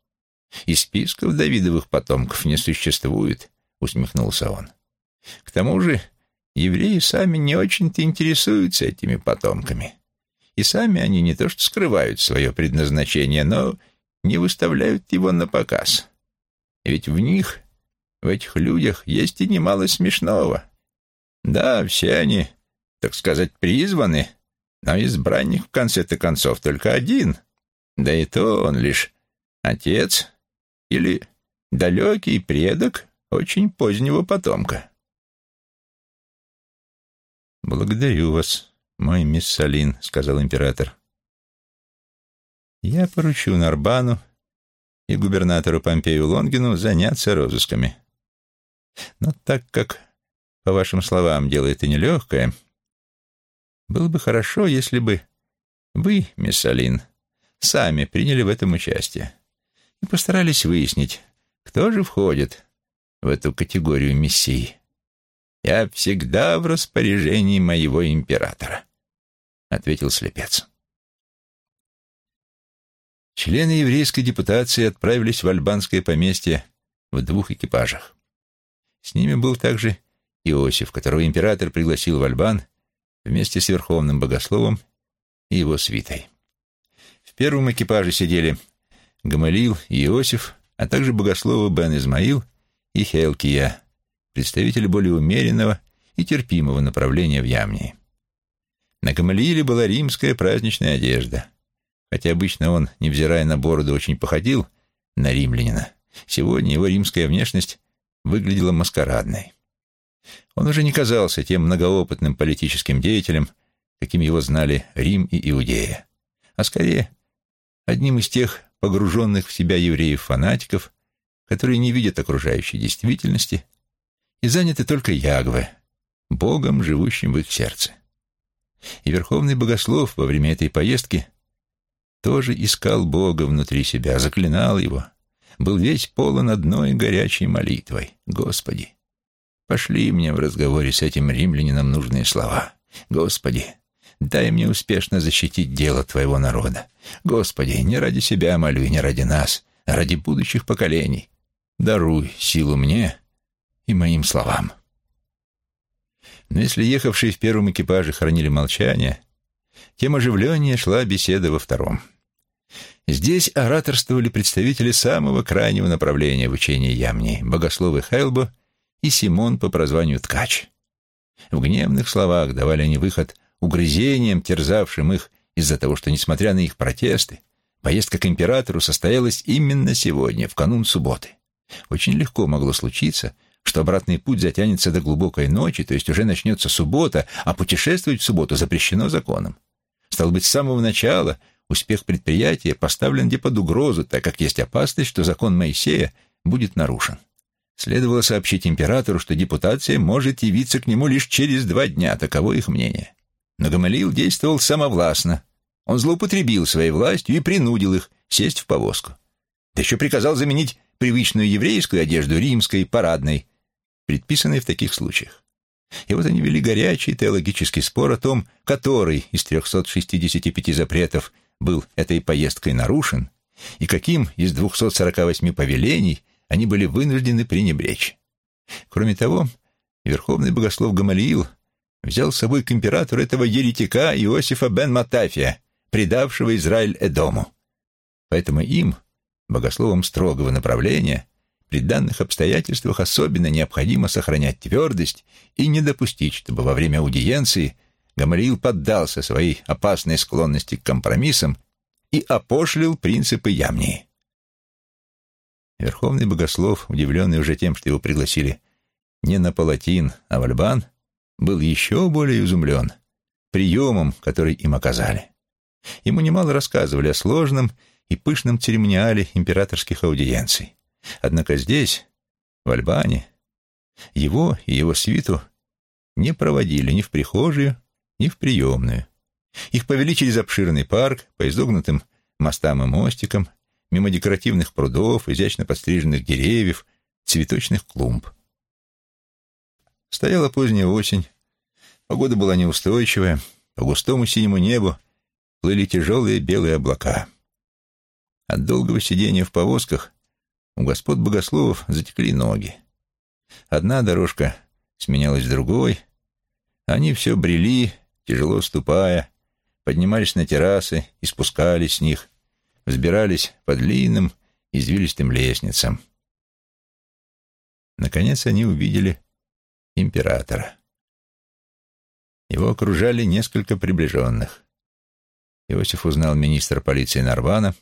И списков Давидовых потомков не существует, усмехнулся он. К тому же евреи сами не очень-то интересуются этими потомками. И сами они не то что скрывают свое предназначение, но не выставляют его на показ. Ведь в них, в этих людях, есть и немало смешного. Да, все они, так сказать, призваны, но избранник в конце-то концов только один. Да и то он лишь отец или далекий предок очень позднего потомка. «Благодарю вас, мой мисс Салин», — сказал император. «Я поручу Нарбану и губернатору Помпею Лонгину заняться розысками. Но так как, по вашим словам, дело это нелегкое, было бы хорошо, если бы вы, мисс Салин, сами приняли в этом участие и постарались выяснить, кто же входит в эту категорию мессий. «Я всегда в распоряжении моего императора», — ответил слепец. Члены еврейской депутации отправились в альбанское поместье в двух экипажах. С ними был также Иосиф, которого император пригласил в Альбан вместе с верховным богословом и его свитой. В первом экипаже сидели Гамалил и Иосиф, а также богословы Бен Измаил и Хелкия, представители более умеренного и терпимого направления в Ямнии. На Гамалииле была римская праздничная одежда. Хотя обычно он, невзирая на бороду, очень походил на римлянина, сегодня его римская внешность выглядела маскарадной. Он уже не казался тем многоопытным политическим деятелем, каким его знали Рим и Иудея, а скорее одним из тех погруженных в себя евреев-фанатиков, которые не видят окружающей действительности и заняты только Ягве, Богом, живущим в их сердце. И Верховный Богослов во время этой поездки тоже искал Бога внутри себя, заклинал его, был весь полон одной горячей молитвой. «Господи, пошли мне в разговоре с этим римлянином нужные слова. Господи, дай мне успешно защитить дело Твоего народа. Господи, не ради себя молю и не ради нас, а ради будущих поколений. Даруй силу мне и моим словам». Но если ехавшие в первом экипаже хранили молчание, тем оживленнее шла беседа во втором. Здесь ораторствовали представители самого крайнего направления в учении Ямни, богословы Хайлбо и Симон по прозванию Ткач. В гневных словах давали они выход угрызениям, терзавшим их из-за того, что, несмотря на их протесты, поездка к императору состоялась именно сегодня, в канун субботы. Очень легко могло случиться, что обратный путь затянется до глубокой ночи, то есть уже начнется суббота, а путешествовать в субботу запрещено законом. Стало быть, с самого начала успех предприятия поставлен где под угрозу, так как есть опасность, что закон Моисея будет нарушен. Следовало сообщить императору, что депутация может явиться к нему лишь через два дня, таково их мнение. Но Гамалиил действовал самовластно. Он злоупотребил своей властью и принудил их сесть в повозку. Да еще приказал заменить привычную еврейскую одежду римской, парадной, предписанной в таких случаях. И вот они вели горячий теологический спор о том, который из 365 запретов был этой поездкой нарушен, и каким из 248 повелений они были вынуждены пренебречь. Кроме того, верховный богослов Гамалиил взял с собой к императору этого еретика Иосифа бен Матафия, предавшего Израиль Эдому. Поэтому им, богословам строгого направления, при данных обстоятельствах особенно необходимо сохранять твердость и не допустить, чтобы во время аудиенции – Гамалиил поддался своей опасной склонности к компромиссам и опошлил принципы Ямнии. Верховный богослов, удивленный уже тем, что его пригласили не на Палатин, а в Альбан, был еще более изумлен приемом, который им оказали. Ему немало рассказывали о сложном и пышном церемониале императорских аудиенций. Однако здесь, в Альбане, его и его свиту не проводили ни в прихожую, ни в приемную. Их повели через обширный парк, по изогнутым мостам и мостикам, мимо декоративных прудов, изящно подстриженных деревьев, цветочных клумб. Стояла поздняя осень, погода была неустойчивая, по густому синему небу плыли тяжелые белые облака. От долгого сидения в повозках у господ богословов затекли ноги. Одна дорожка сменялась другой, они все брели, тяжело ступая, поднимались на террасы и спускались с них, взбирались по длинным, извилистым лестницам. Наконец они увидели императора. Его окружали несколько приближенных. Иосиф узнал министра полиции Нарвана,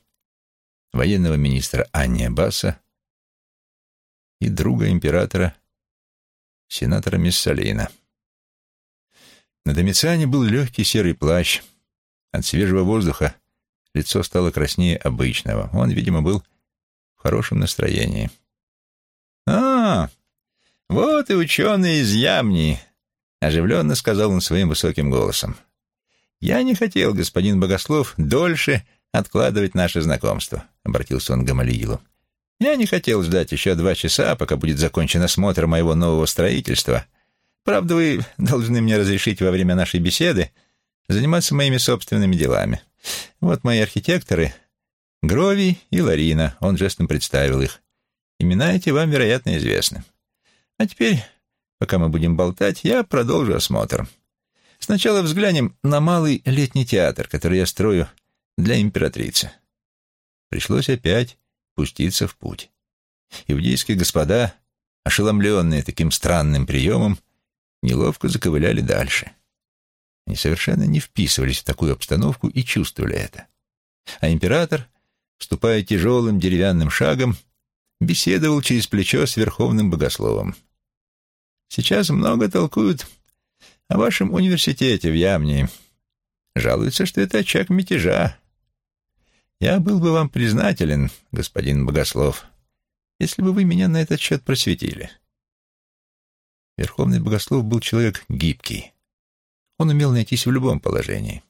военного министра Анни Аббаса и друга императора, сенатора Миссалина. На Домициане был легкий серый плащ. От свежего воздуха лицо стало краснее обычного. Он, видимо, был в хорошем настроении. «А, вот и ученый из Ямни», — оживленно сказал он своим высоким голосом. «Я не хотел, господин Богослов, дольше откладывать наше знакомство», — обратился он к Гамалиилу. «Я не хотел ждать еще два часа, пока будет закончен осмотр моего нового строительства. Правда, вы должны мне разрешить во время нашей беседы заниматься моими собственными делами. Вот мои архитекторы — Грови и Ларина», — он жестом представил их. «Имена эти вам, вероятно, известны. А теперь, пока мы будем болтать, я продолжу осмотр». Сначала взглянем на малый летний театр, который я строю для императрицы. Пришлось опять пуститься в путь. Иудейские господа, ошеломленные таким странным приемом, неловко заковыляли дальше. Они совершенно не вписывались в такую обстановку и чувствовали это. А император, вступая тяжелым деревянным шагом, беседовал через плечо с верховным богословом. Сейчас много толкуют о вашем университете в Ямне. Жалуются, что это очаг мятежа. Я был бы вам признателен, господин Богослов, если бы вы меня на этот счет просветили. Верховный Богослов был человек гибкий. Он умел найтись в любом положении.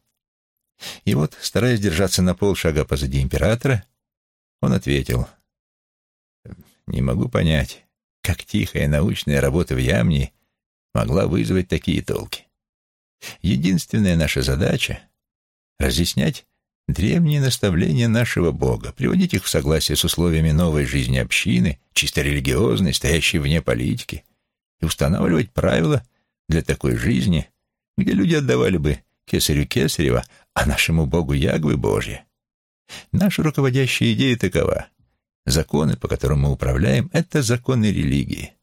И вот, стараясь держаться на полшага позади императора, он ответил, «Не могу понять, как тихая научная работа в Ямне могла вызвать такие толки. Единственная наша задача — разъяснять древние наставления нашего Бога, приводить их в согласие с условиями новой жизни общины, чисто религиозной, стоящей вне политики, и устанавливать правила для такой жизни, где люди отдавали бы кесарю кесарева, а нашему Богу ягвы Божьи. Наша руководящая идея такова. Законы, по которым мы управляем, — это законы религии.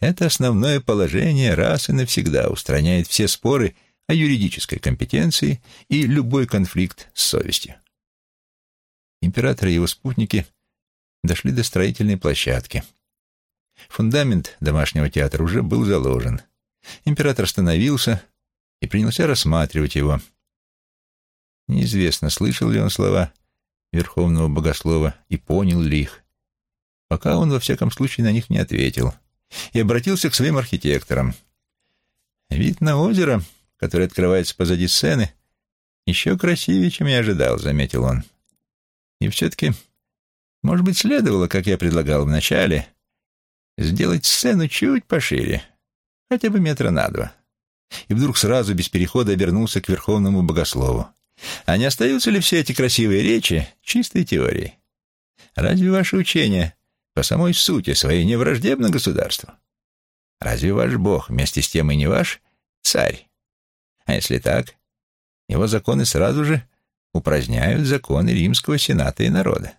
Это основное положение раз и навсегда устраняет все споры о юридической компетенции и любой конфликт с совестью. Император и его спутники дошли до строительной площадки. Фундамент домашнего театра уже был заложен. Император остановился и принялся рассматривать его. Неизвестно, слышал ли он слова Верховного Богослова и понял ли их. Пока он, во всяком случае, на них не ответил — и обратился к своим архитекторам. «Вид на озеро, которое открывается позади сцены, еще красивее, чем я ожидал», — заметил он. «И все-таки, может быть, следовало, как я предлагал вначале, сделать сцену чуть пошире, хотя бы метра на два». И вдруг сразу, без перехода, обернулся к Верховному Богослову. «А не остаются ли все эти красивые речи чистой теорией? Разве ваше учение по самой сути своей не враждебно государству? Разве ваш Бог вместе с тем и не ваш царь? А если так, его законы сразу же упраздняют законы римского сената и народа.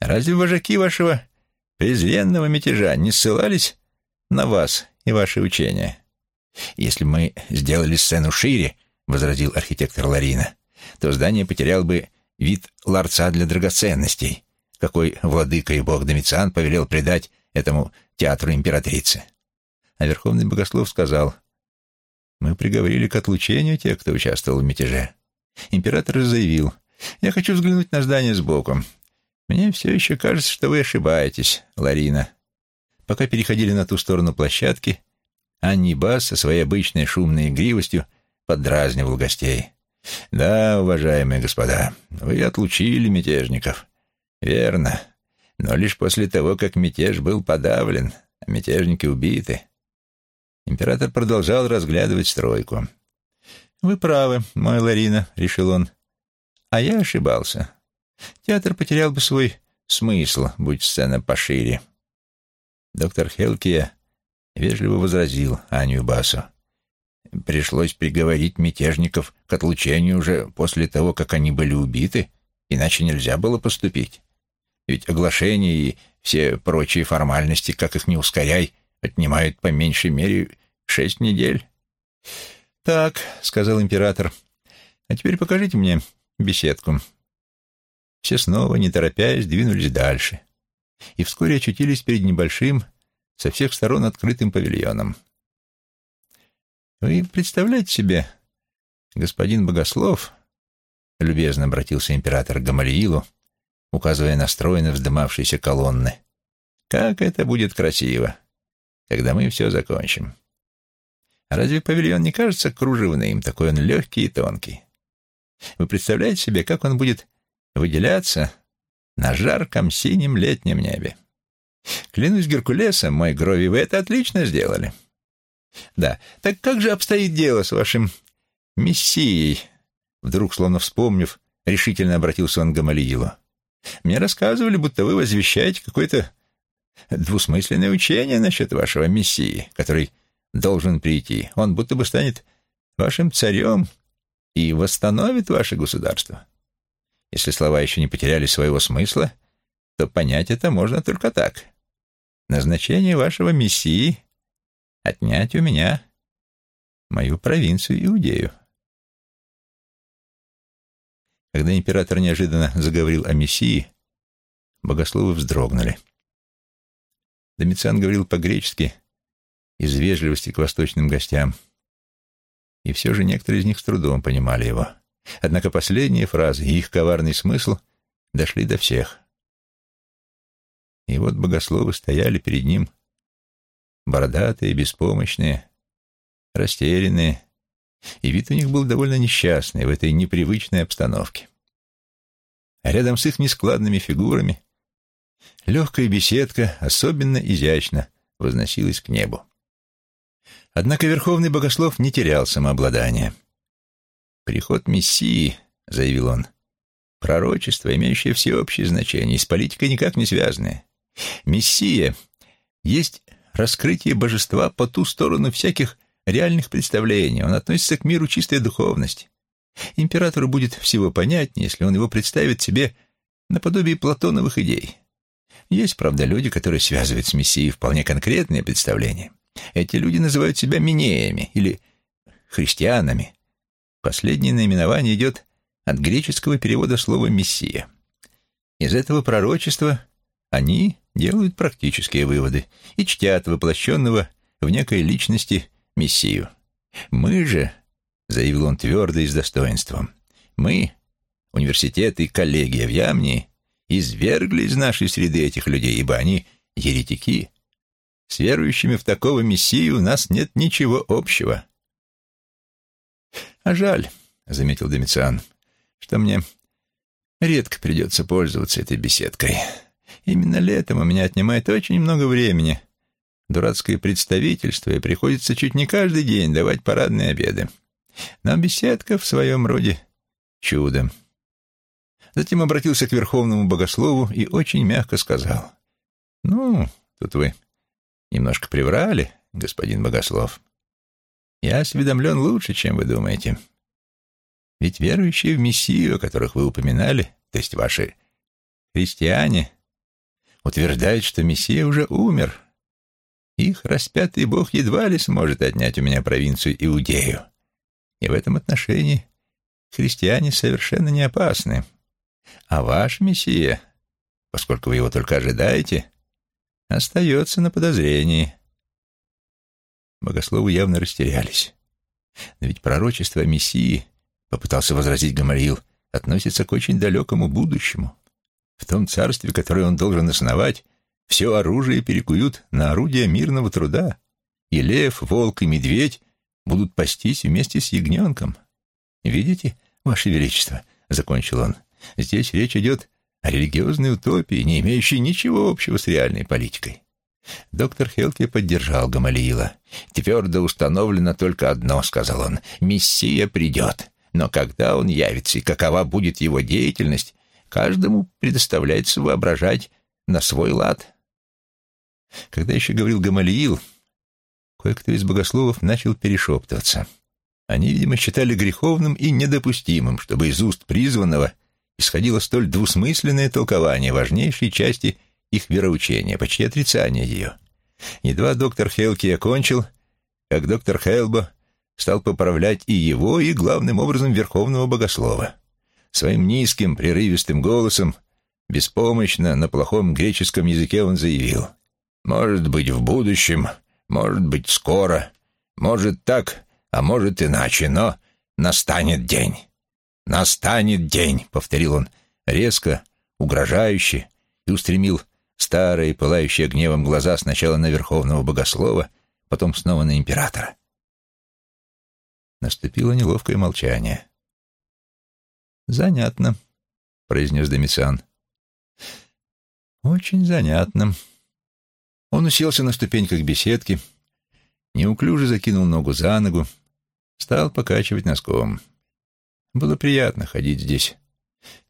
Разве вожаки вашего презренного мятежа не ссылались на вас и ваши учения? Если мы сделали сцену шире, — возразил архитектор Ларина, — то здание потерял бы вид ларца для драгоценностей, какой владыка и бог Домициан повелел предать этому театру императрицы. А верховный богослов сказал, «Мы приговорили к отлучению тех, кто участвовал в мятеже». Император заявил, «Я хочу взглянуть на здание сбоку. Мне все еще кажется, что вы ошибаетесь, Ларина». Пока переходили на ту сторону площадки, Анни Бас со своей обычной шумной игривостью поддразнивал гостей. «Да, уважаемые господа, вы отлучили мятежников. Верно, но лишь после того, как мятеж был подавлен, а мятежники убиты». Император продолжал разглядывать стройку. «Вы правы, мой Ларина», — решил он. «А я ошибался. Театр потерял бы свой смысл, будь сцена пошире». Доктор Хелкия вежливо возразил Аню Басу. Пришлось приговорить мятежников к отлучению уже после того, как они были убиты, иначе нельзя было поступить. Ведь оглашение и все прочие формальности, как их не ускоряй, отнимают по меньшей мере шесть недель. «Так», — сказал император, — «а теперь покажите мне беседку». Все снова, не торопясь, двинулись дальше и вскоре очутились перед небольшим, со всех сторон открытым павильоном. «Вы представляете себе, господин Богослов?» — любезно обратился император к Гамалиилу, указывая на стройно вздымавшиеся колонны. «Как это будет красиво, когда мы все закончим!» разве павильон не кажется кружевным, такой он легкий и тонкий? Вы представляете себе, как он будет выделяться на жарком синем летнем небе? Клянусь Геркулесом, мой Грови, вы это отлично сделали. Да, так как же обстоит дело с вашим мессией? Вдруг, словно вспомнив, решительно обратился он к Гамалиилу. Мне рассказывали, будто вы возвещаете какое-то двусмысленное учение насчет вашего мессии, который должен прийти. Он будто бы станет вашим царем и восстановит ваше государство. Если слова еще не потеряли своего смысла, то понять это можно только так. Назначение вашего мессии — отнять у меня мою провинцию Иудею. Когда император неожиданно заговорил о мессии, богословы вздрогнули. Домициан говорил по-гречески из вежливости к восточным гостям, и все же некоторые из них с трудом понимали его. Однако последние фразы и их коварный смысл дошли до всех. И вот богословы стояли перед ним, бородатые, беспомощные, растерянные, и вид у них был довольно несчастный в этой непривычной обстановке. А рядом с их нескладными фигурами легкая беседка особенно изящно возносилась к небу. Однако Верховный Богослов не терял самообладания. «Приход Мессии», — заявил он, — «пророчество, имеющее всеобщее значение и с политикой никак не связанное. Мессия есть раскрытие божества по ту сторону всяких реальных представлений. Он относится к миру чистой духовности. Императору будет всего понятнее, если он его представит себе наподобие платоновых идей. Есть, правда, люди, которые связывают с Мессией вполне конкретные представления. Эти люди называют себя минеями или христианами. Последнее наименование идет от греческого перевода слова «мессия». Из этого пророчества они делают практические выводы и чтят воплощенного в некой личности Мессию. Мы же, — заявил он твердо и с достоинством, — мы, университет и коллегия в Ямнии, извергли из нашей среды этих людей, ибо они еретики. С верующими в такого Мессию у нас нет ничего общего. — А жаль, — заметил Домициан, — что мне редко придется пользоваться этой беседкой. Именно летом у меня отнимает очень много времени. Дурацкое представительство, и приходится чуть не каждый день давать парадные обеды. Но беседка в своем роде чудо. Затем обратился к верховному богослову и очень мягко сказал. «Ну, тут вы немножко приврали, господин богослов. Я осведомлен лучше, чем вы думаете. Ведь верующие в Мессию, о которых вы упоминали, то есть ваши христиане, утверждают, что Мессия уже умер. Их распятый Бог едва ли сможет отнять у меня провинцию Иудею. И в этом отношении христиане совершенно не опасны. А ваш Мессия поскольку вы его только ожидаете, остается на подозрении. Богословы явно растерялись. Но ведь пророчество Мессии, попытался возразить Гамалиил, относится к очень далекому будущему. В том царстве, которое он должен основать, все оружие перекуют на орудия мирного труда, и лев, волк и медведь будут пастись вместе с ягненком. Видите, Ваше Величество, — закончил он, — здесь речь идет о религиозной утопии, не имеющей ничего общего с реальной политикой. Доктор Хелки поддержал Гамалиила. «Твердо установлено только одно», — сказал он, — «Мессия придет. Но когда он явится и какова будет его деятельность, каждому предоставляется воображать на свой лад». Когда еще говорил Гамалиил, кое-кто из богословов начал перешептываться. Они, видимо, считали греховным и недопустимым, чтобы из уст призванного исходило столь двусмысленное толкование важнейшей части их вероучения, почти отрицание ее. Едва доктор Хелки окончил, как доктор Хелбо стал поправлять и его, и, главным образом, верховного богослова. Своим низким, прерывистым голосом, беспомощно, на плохом греческом языке он заявил. «Может быть, в будущем, может быть, скоро, может так, а может иначе, но настанет день. Настанет день», — повторил он резко, угрожающе, и устремил старые, пылающие гневом глаза сначала на верховного богослова, потом снова на императора. Наступило неловкое молчание. «Занятно», — произнес Домициан. «Очень занятно». Он уселся на ступеньках беседки, неуклюже закинул ногу за ногу, стал покачивать носком. Было приятно ходить здесь.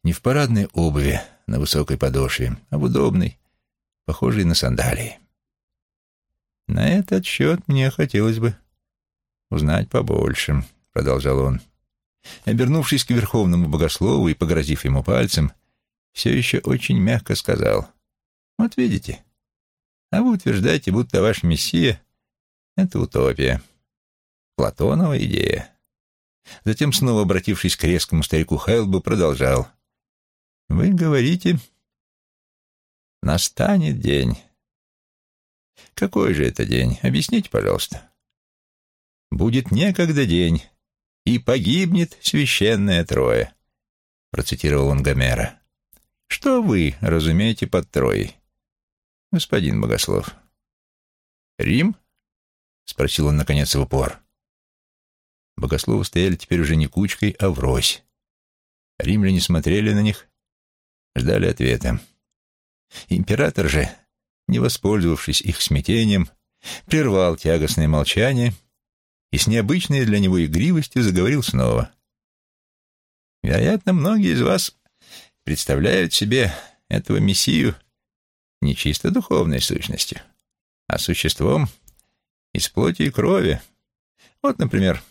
Не в парадной обуви на высокой подошве, а в удобной, похожей на сандалии. «На этот счет мне хотелось бы узнать побольше», — продолжал он. Обернувшись к верховному богослову и погрозив ему пальцем, все еще очень мягко сказал. «Вот видите, а вы утверждаете, будто ваш мессия — это утопия. Платонова идея». Затем, снова обратившись к резкому старику Хайлбу, продолжал. «Вы говорите, настанет день. Какой же это день? Объясните, пожалуйста. Будет некогда день, и погибнет священная Троя, процитировал он Гомера. Что вы разумеете под Троей, господин Богослов? Рим? Спросил он, наконец, в упор. Богословы стояли теперь уже не кучкой, а врозь. Римляне смотрели на них, ждали ответа. Император же, не воспользовавшись их смятением, прервал тягостное молчание и с необычной для него игривостью заговорил снова. «Вероятно, многие из вас представляют себе этого мессию не чисто духовной сущностью, а существом из плоти и крови. Вот, например,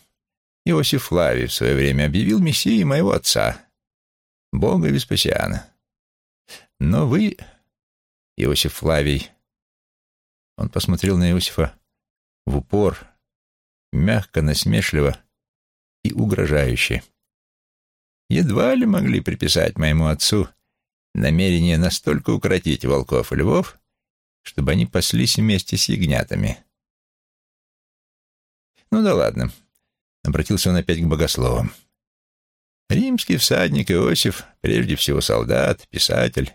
Иосиф Флавий в свое время объявил мессией моего отца, Бога Веспасиана. Но вы, Иосиф Флавий. Он посмотрел на Иосифа в упор, мягко, насмешливо и угрожающе. Едва ли могли приписать моему отцу намерение настолько укротить волков и львов, чтобы они паслись вместе с ягнятами. Ну да ладно, обратился он опять к богословам. Римский всадник Иосиф, прежде всего солдат, писатель,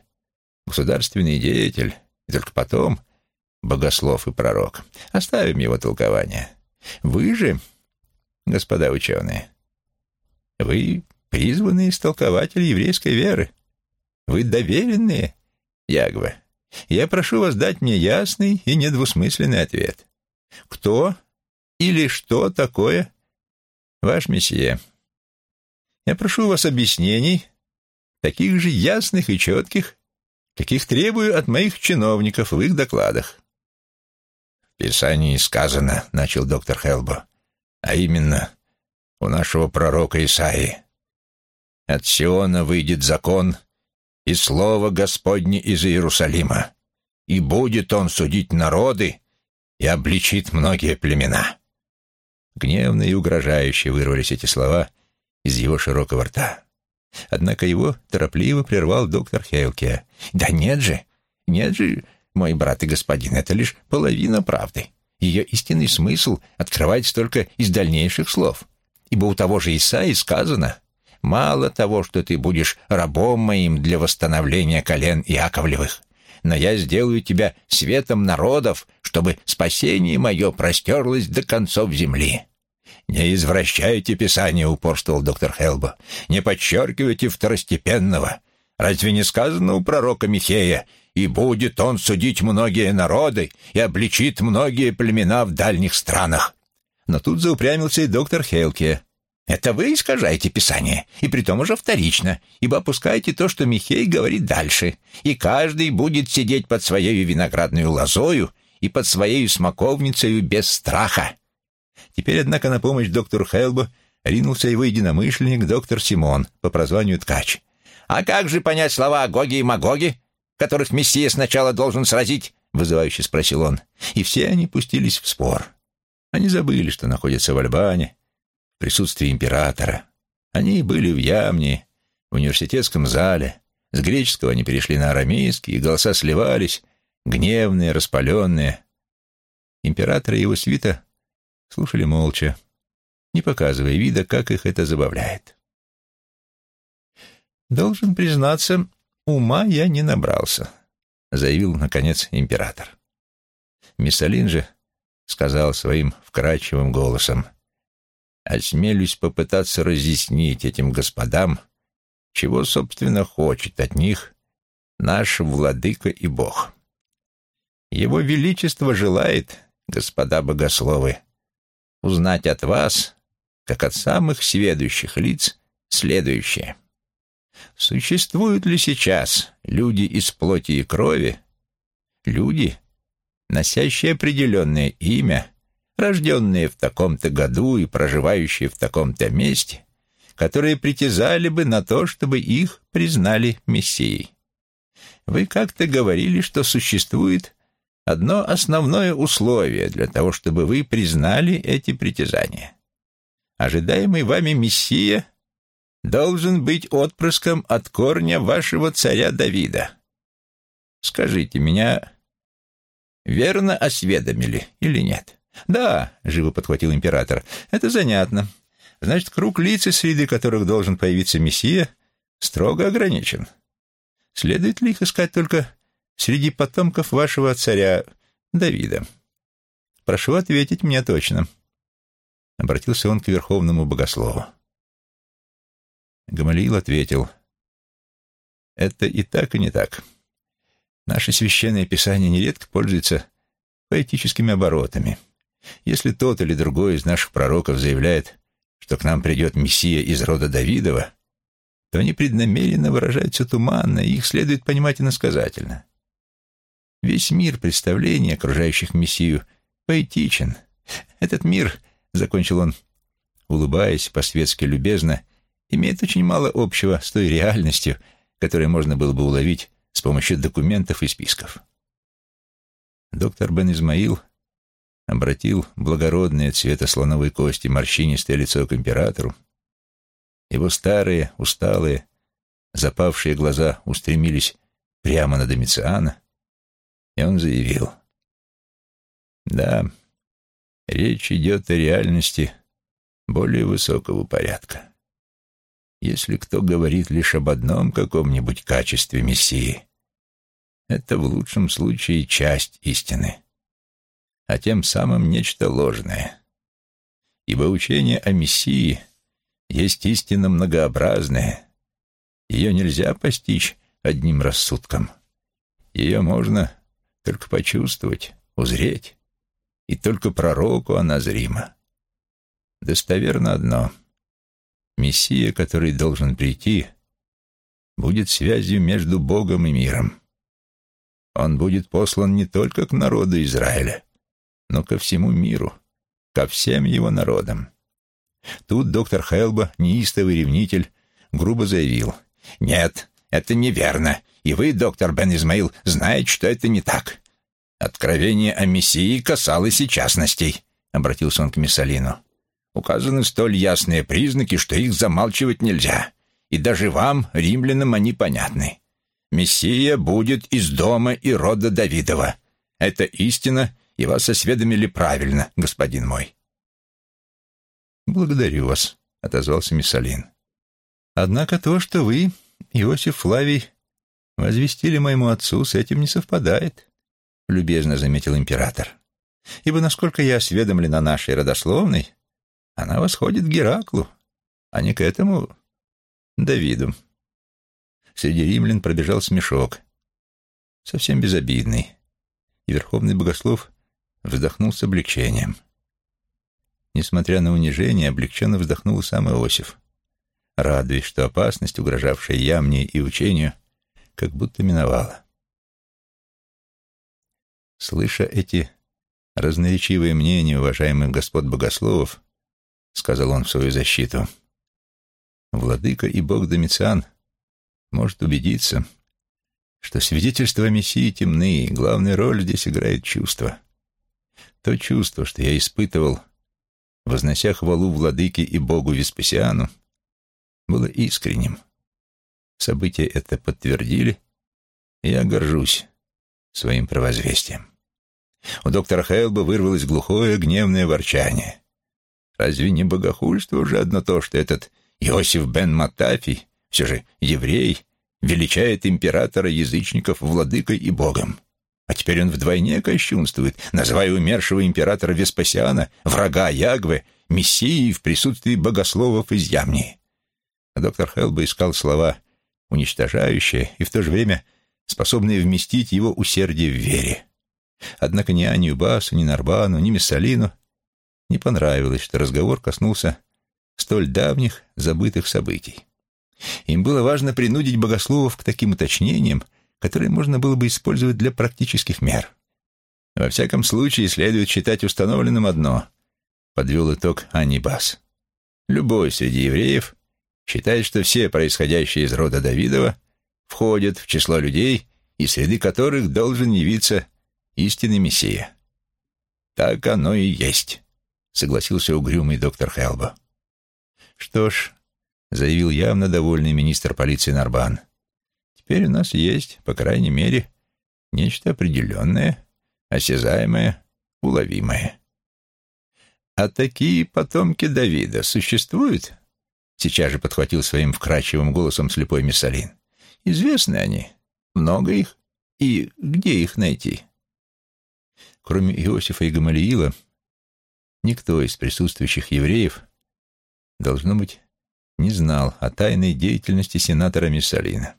государственный деятель, и только потом богослов и пророк. Оставим его толкование. Вы же, господа ученые, вы призванные истолкователи еврейской веры. Вы доверенные, Ягва. Я прошу вас дать мне ясный и недвусмысленный ответ. Кто или что такое ваш мессия? Я прошу вас объяснений, таких же ясных и четких, каких требую от моих чиновников в их докладах. Писании сказано, — начал доктор Хелбо, — а именно у нашего пророка Исаии. От Сиона выйдет закон и слово Господне из Иерусалима, и будет он судить народы и обличит многие племена. Гневно и угрожающе вырвались эти слова из его широкого рта. Однако его торопливо прервал доктор Хейлке. «Да нет же, нет же, мой брат и господин, это лишь половина правды. Ее истинный смысл открывается только из дальнейших слов. Ибо у того же Исаи сказано, «Мало того, что ты будешь рабом моим для восстановления колен Яковлевых, но я сделаю тебя светом народов, чтобы спасение мое простерлось до концов земли». «Не извращайте Писание», — упорствовал доктор Хелбо. «Не подчеркивайте второстепенного. Разве не сказано у пророка Михея, «И будет он судить многие народы и обличит многие племена в дальних странах». Но тут заупрямился и доктор Хейлке. «Это вы искажаете Писание, и притом уже вторично, ибо опускаете то, что Михей говорит дальше, и каждый будет сидеть под своей виноградной лозою и под своей смоковницей без страха». Теперь, однако, на помощь доктору Хелбу ринулся его единомышленник доктор Симон по прозванию Ткач. «А как же понять слова Гоги и Магоги, которых Мессия сначала должен сразить?» — вызывающе спросил он. И все они пустились в спор. Они забыли, что находятся в Альбане, в присутствии императора. Они были в Ямне, в университетском зале. С греческого они перешли на арамейский, и голоса сливались, гневные, распаленные. Император и его свита слушали молча, не показывая вида, как их это забавляет. «Должен признаться, ума я не набрался», — заявил, наконец, император. Миссалин же сказал своим вкрадчивым голосом, «Осмелюсь попытаться разъяснить этим господам, чего, собственно, хочет от них наш владыка и бог. Его Величество желает, господа богословы, узнать от вас, как от самых сведущих лиц, следующее. Существуют ли сейчас люди из плоти и крови, люди, носящие определенное имя, рожденные в таком-то году и проживающие в таком-то месте, которые притязали бы на то, чтобы их признали Мессией? Вы как-то говорили, что существует одно основное условие для того, чтобы вы признали эти притязания. Ожидаемый вами Мессия должен быть отпрыском от корня вашего царя Давида. Скажите, меня верно осведомили или нет? Да, живо подхватил император, это занятно. Значит, круг лиц, среди которых должен появиться Мессия, строго ограничен. Следует ли их искать только среди потомков вашего царя Давида. Прошу ответить мне точно. Обратился он к верховному богослову. Гамалиил ответил. Это и так, и не так. Наше священное писание нередко пользуется поэтическими оборотами. Если тот или другой из наших пророков заявляет, что к нам придет Мессия из рода Давидова, то они преднамеренно выражаются туманно, и их следует понимать иносказательно. Весь мир представлений, окружающих Мессию, поэтичен. Этот мир, — закончил он, улыбаясь по-светски любезно, имеет очень мало общего с той реальностью, которую можно было бы уловить с помощью документов и списков. Доктор Бен Измаил обратил благородное цвета слоновой кости морщинистое лицо к императору. Его старые, усталые, запавшие глаза устремились прямо на Домициана, и он заявил. Да, речь идет о реальности более высокого порядка. Если кто говорит лишь об одном каком-нибудь качестве Мессии, это в лучшем случае часть истины, а тем самым нечто ложное. Ибо учение о Мессии есть истина многообразная. Ее нельзя постичь одним рассудком. Ее можно только почувствовать, узреть. И только пророку она зрима. Достоверно одно. Мессия, который должен прийти, будет связью между Богом и миром. Он будет послан не только к народу Израиля, но ко всему миру, ко всем его народам. Тут доктор Хелба, неистовый ревнитель, грубо заявил. «Нет, это неверно. И вы, доктор Бен Измаил, знаете, что это не так. Откровение о Мессии касалось и частностей, обратился он к Миссалину. Указаны столь ясные признаки, что их замалчивать нельзя. и даже вам, римлянам, они понятны. Мессия будет из дома и рода Давидова. Это истина, и вас осведомили правильно, господин мой». «Благодарю вас», — отозвался Миссалин. «Однако то, что вы, Иосиф Флавий, возвестили моему отцу, с этим не совпадает», — любезно заметил император. «Ибо, насколько я осведомлен о нашей родословной, она восходит к Гераклу, а не к этому Давиду». Среди римлян пробежал смешок, совсем безобидный, и верховный богослов вздохнул с облегчением. Несмотря на унижение, облегченно вздохнул сам Иосиф, радуясь, что опасность, угрожавшая ямне и учению, как будто миновала. Слыша эти разноречивые мнения уважаемых господ богословов, сказал он в свою защиту, владыка и бог Домициан может убедиться, что свидетельства Мессии темны, и главную роль здесь играет чувство. То чувство, что я испытывал — вознося хвалу владыке и богу Веспасиану, было искренним. События это подтвердили, и я горжусь своим провозвестием. У доктора Хейлба вырвалось глухое гневное ворчание. Разве не богохульство уже одно то, что этот Иосиф бен Матафий, все же еврей, величает императора язычников владыкой и богом? А теперь он вдвойне кощунствует, называя умершего императора Веспасиана, врага Ягвы, мессией в присутствии богословов из Ямнии. А доктор Хелба искал слова, уничтожающие и в то же время способные вместить его усердие в вере. Однако ни Анию Басу, ни Нарбану, ни Миссалину не понравилось, что разговор коснулся столь давних, забытых событий. Им было важно принудить богословов к таким уточнениям, которые можно было бы использовать для практических мер. Во всяком случае, следует считать установленным одно, подвел итог Анибас. Любой среди евреев считает, что все происходящие из рода Давидова входят в число людей, и среди которых должен явиться истинный Мессия. Так оно и есть, согласился угрюмый доктор Хелбо. Что ж, заявил явно довольный министр полиции Нарбан, Теперь у нас есть, по крайней мере, нечто определенное, осязаемое, уловимое. А такие потомки Давида существуют? Сейчас же подхватил своим вкрадчивым голосом слепой Миссалин. Известны они, много их, и где их найти? Кроме Иосифа и Гамалиила, никто из присутствующих евреев, должно быть, не знал о тайной деятельности сенатора Миссалина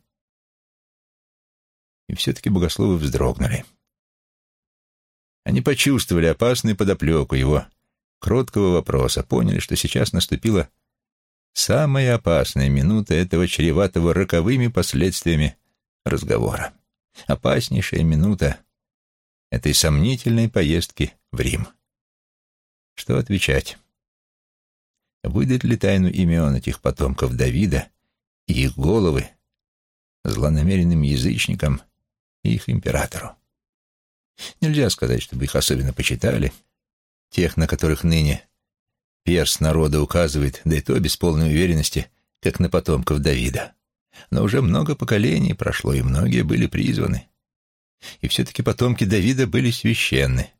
и все-таки богословы вздрогнули. Они почувствовали опасную подоплеку его кроткого вопроса, поняли, что сейчас наступила самая опасная минута этого чреватого роковыми последствиями разговора. Опаснейшая минута этой сомнительной поездки в Рим. Что отвечать? Выдать ли тайну имен этих потомков Давида и их головы злонамеренным язычникам и их императору. Нельзя сказать, чтобы их особенно почитали, тех, на которых ныне перс народа указывает, да и то без полной уверенности, как на потомков Давида. Но уже много поколений прошло, и многие были призваны. И все-таки потомки Давида были священны,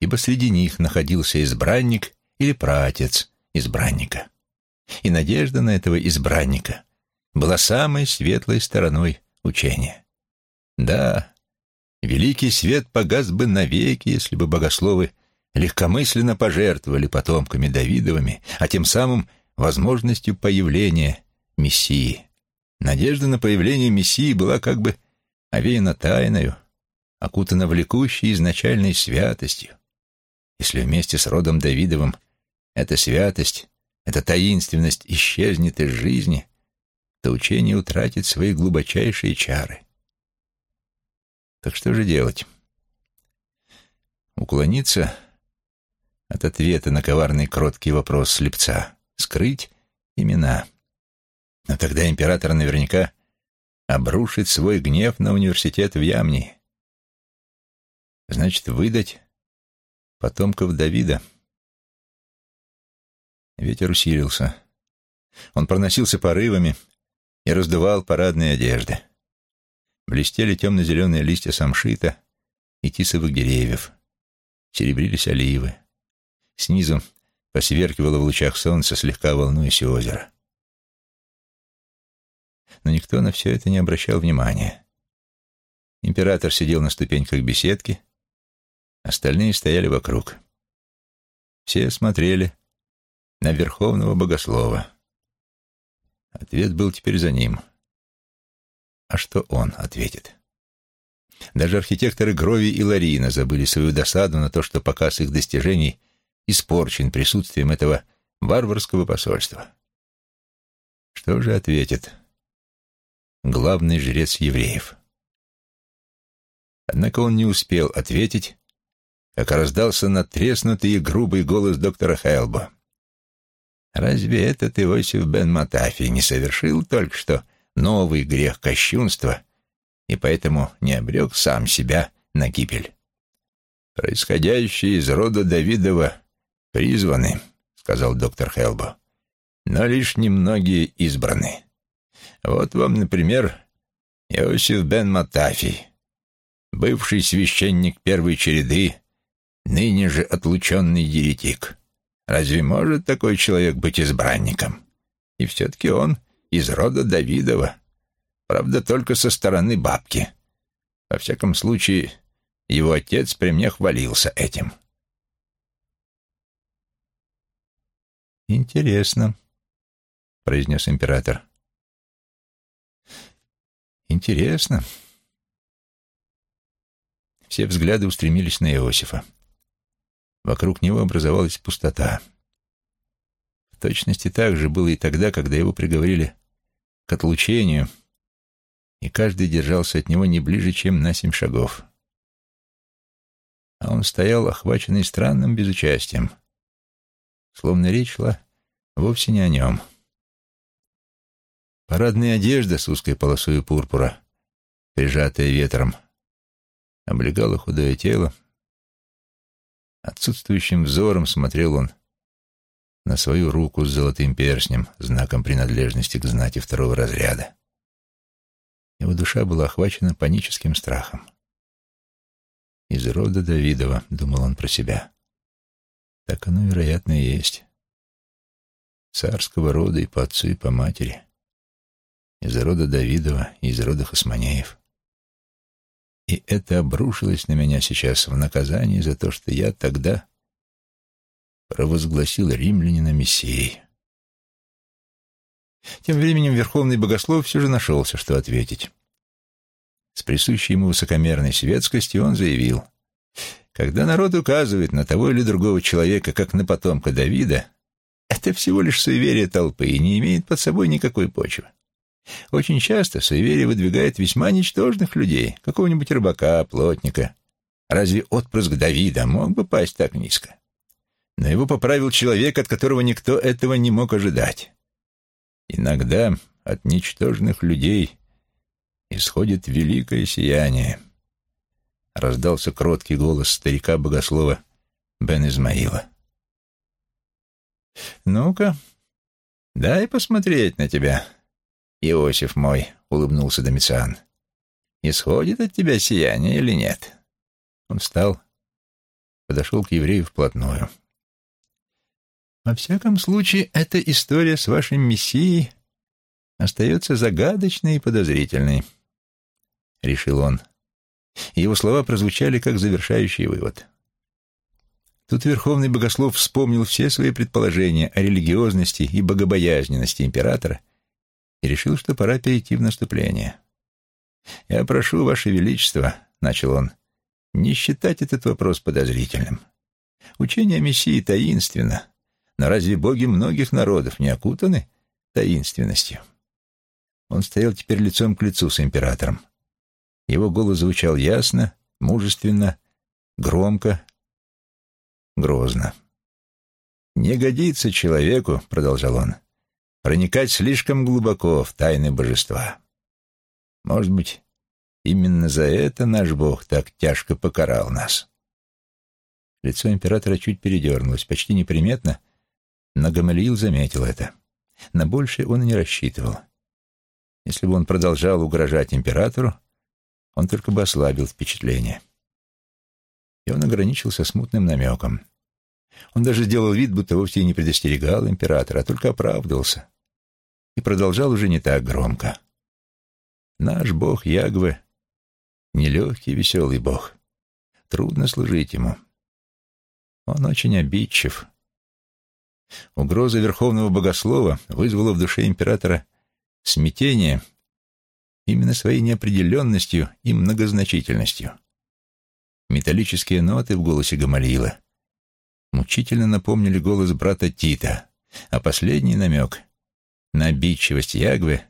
ибо среди них находился избранник или праотец избранника. И надежда на этого избранника была самой светлой стороной учения. Да, великий свет погас бы навеки, если бы богословы легкомысленно пожертвовали потомками Давидовыми, а тем самым возможностью появления Мессии. Надежда на появление Мессии была как бы овеяна тайною, окутана влекущей изначальной святостью. Если вместе с родом Давидовым эта святость, эта таинственность исчезнет из жизни, то учение утратит свои глубочайшие чары. Так что же делать? Уклониться от ответа на коварный кроткий вопрос слепца, скрыть имена. Но тогда император наверняка обрушит свой гнев на университет в Ямни. Значит, выдать потомков Давида. Ветер усилился. Он проносился порывами, и раздувал парадные одежды. Блестели темно-зеленые листья самшита и тисовых деревьев. Серебрились оливы. Снизу посверкивало в лучах солнца, слегка волнуясь озеро. Но никто на все это не обращал внимания. Император сидел на ступеньках беседки, остальные стояли вокруг. Все смотрели на Верховного Богослова. Ответ был теперь за ним. А что он ответит? Даже архитекторы Грови и Ларина забыли свою досаду на то, что показ их достижений испорчен присутствием этого варварского посольства. Что же ответит главный жрец евреев? Однако он не успел ответить, как раздался натреснутый и грубый голос доктора Хелбо. «Разве этот Иосиф бен Матафи не совершил только что новый грех кощунства и поэтому не обрек сам себя на гибель?» «Происходящие из рода Давидова призваны», — сказал доктор Хелбо, — «но лишь немногие избраны. Вот вам, например, Иосиф бен Матафи, бывший священник первой череды, ныне же отлученный еретик. Разве может такой человек быть избранником? И все-таки он из рода Давидова. Правда, только со стороны бабки. Во всяком случае, его отец при мне хвалился этим. «Интересно», — произнес император. «Интересно». Все взгляды устремились на Иосифа. Вокруг него образовалась пустота. В точности так же было и тогда, когда его приговорили к отлучению, и каждый держался от него не ближе, чем на семь шагов. А он стоял, охваченный странным безучастием, словно речь шла вовсе не о нем. Парадная одежда с узкой полосой пурпура, прижатая ветром, облегала худое тело. Отсутствующим взором смотрел он на свою руку с золотым перстнем, знаком принадлежности к знати второго разряда. Его душа была охвачена паническим страхом. «Из рода Давидова», — думал он про себя. «Так оно, вероятно, и есть. Царского рода и по отцу, и по матери. Из рода Давидова и из рода Хасманеев. И это обрушилось на меня сейчас в наказание за то, что я тогда провозгласил римлянина мессией. Тем временем Верховный Богослов все же нашелся, что ответить. С присущей ему высокомерной светскостью он заявил, «Когда народ указывает на того или другого человека, как на потомка Давида, это всего лишь суеверие толпы и не имеет под собой никакой почвы. Очень часто суеверие выдвигает весьма ничтожных людей, какого-нибудь рыбака, плотника. Разве отпрыск Давида мог бы пасть так низко? Но его поправил человек, от которого никто этого не мог ожидать. Иногда от ничтожных людей исходит великое сияние. Раздался кроткий голос старика-богослова Бен Измаила. «Ну-ка, дай посмотреть на тебя, Иосиф мой», — улыбнулся Домициан. «Исходит от тебя сияние или нет?» Он встал, подошел к еврею вплотную. «Во всяком случае, эта история с вашим мессией остается загадочной и подозрительной», — решил он. Его слова прозвучали как завершающий вывод. Тут Верховный Богослов вспомнил все свои предположения о религиозности и богобоязненности императора решил, что пора перейти в наступление. «Я прошу, Ваше Величество», — начал он, — «не считать этот вопрос подозрительным. Учение Мессии таинственно, но разве боги многих народов не окутаны таинственностью?» Он стоял теперь лицом к лицу с императором. Его голос звучал ясно, мужественно, громко, грозно. «Не годится человеку», — продолжал он, — «проникать слишком глубоко в тайны божества. Может быть, именно за это наш Бог так тяжко покарал нас». Лицо императора чуть передернулось, почти неприметно, но Гамалиил заметил это. На большее он и не рассчитывал. Если бы он продолжал угрожать императору, он только бы ослабил впечатление. И он ограничился смутным намеком. Он даже сделал вид, будто вовсе и не предостерегал императора, а только оправдывался. И продолжал уже не так громко. Наш бог Ягве — нелегкий веселый бог. Трудно служить ему. Он очень обидчив. Угроза верховного богослова вызвала в душе императора смятение именно своей неопределенностью и многозначительностью. Металлические ноты в голосе Гамалиила мучительно напомнили голос брата Тита, а последний намек на обидчивость Ягве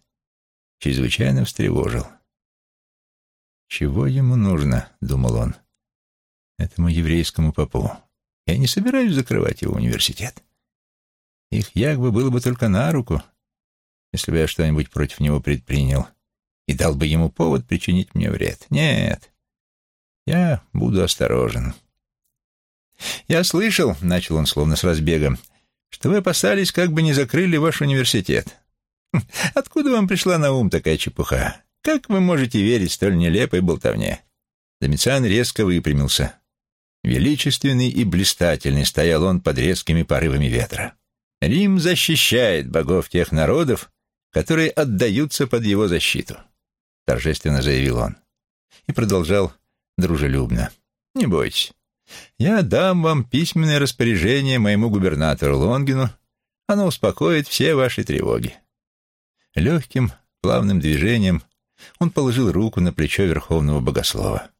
чрезвычайно встревожил. «Чего ему нужно?» — думал он. «Этому еврейскому попу. Я не собираюсь закрывать его университет. Их Ягве было бы только на руку, если бы я что-нибудь против него предпринял и дал бы ему повод причинить мне вред. Нет, я буду осторожен». «Я слышал», — начал он словно с разбегом, — «что вы опасались, как бы не закрыли ваш университет. Откуда вам пришла на ум такая чепуха? Как вы можете верить столь нелепой болтовне?» Домициан резко выпрямился. Величественный и блистательный стоял он под резкими порывами ветра. «Рим защищает богов тех народов, которые отдаются под его защиту», — торжественно заявил он. И продолжал дружелюбно. «Не бойтесь. Я дам вам письменное распоряжение моему губернатору Лонгину. Оно успокоит все ваши тревоги. Легким, плавным движением он положил руку на плечо Верховного Богослова.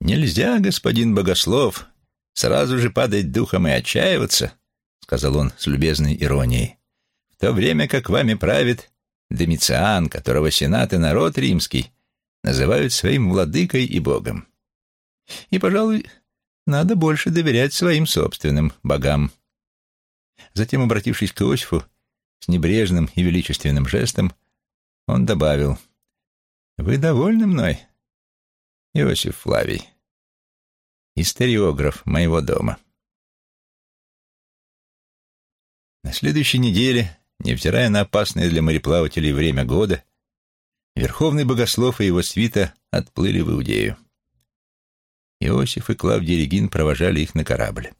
«Нельзя, господин Богослов, сразу же падать духом и отчаиваться», — сказал он с любезной иронией, «в то время как вами правит Домициан, которого Сенат и народ римский называют своим владыкой и богом. И, пожалуй, надо больше доверять своим собственным богам». Затем, обратившись к Иосифу, с небрежным и величественным жестом он добавил, «Вы довольны мной, Иосиф Флавий, историограф моего дома?» На следующей неделе, невзирая на опасное для мореплавателей время года, Верховный Богослов и его свита отплыли в Иудею. Иосиф и Клавдий Регин провожали их на корабль.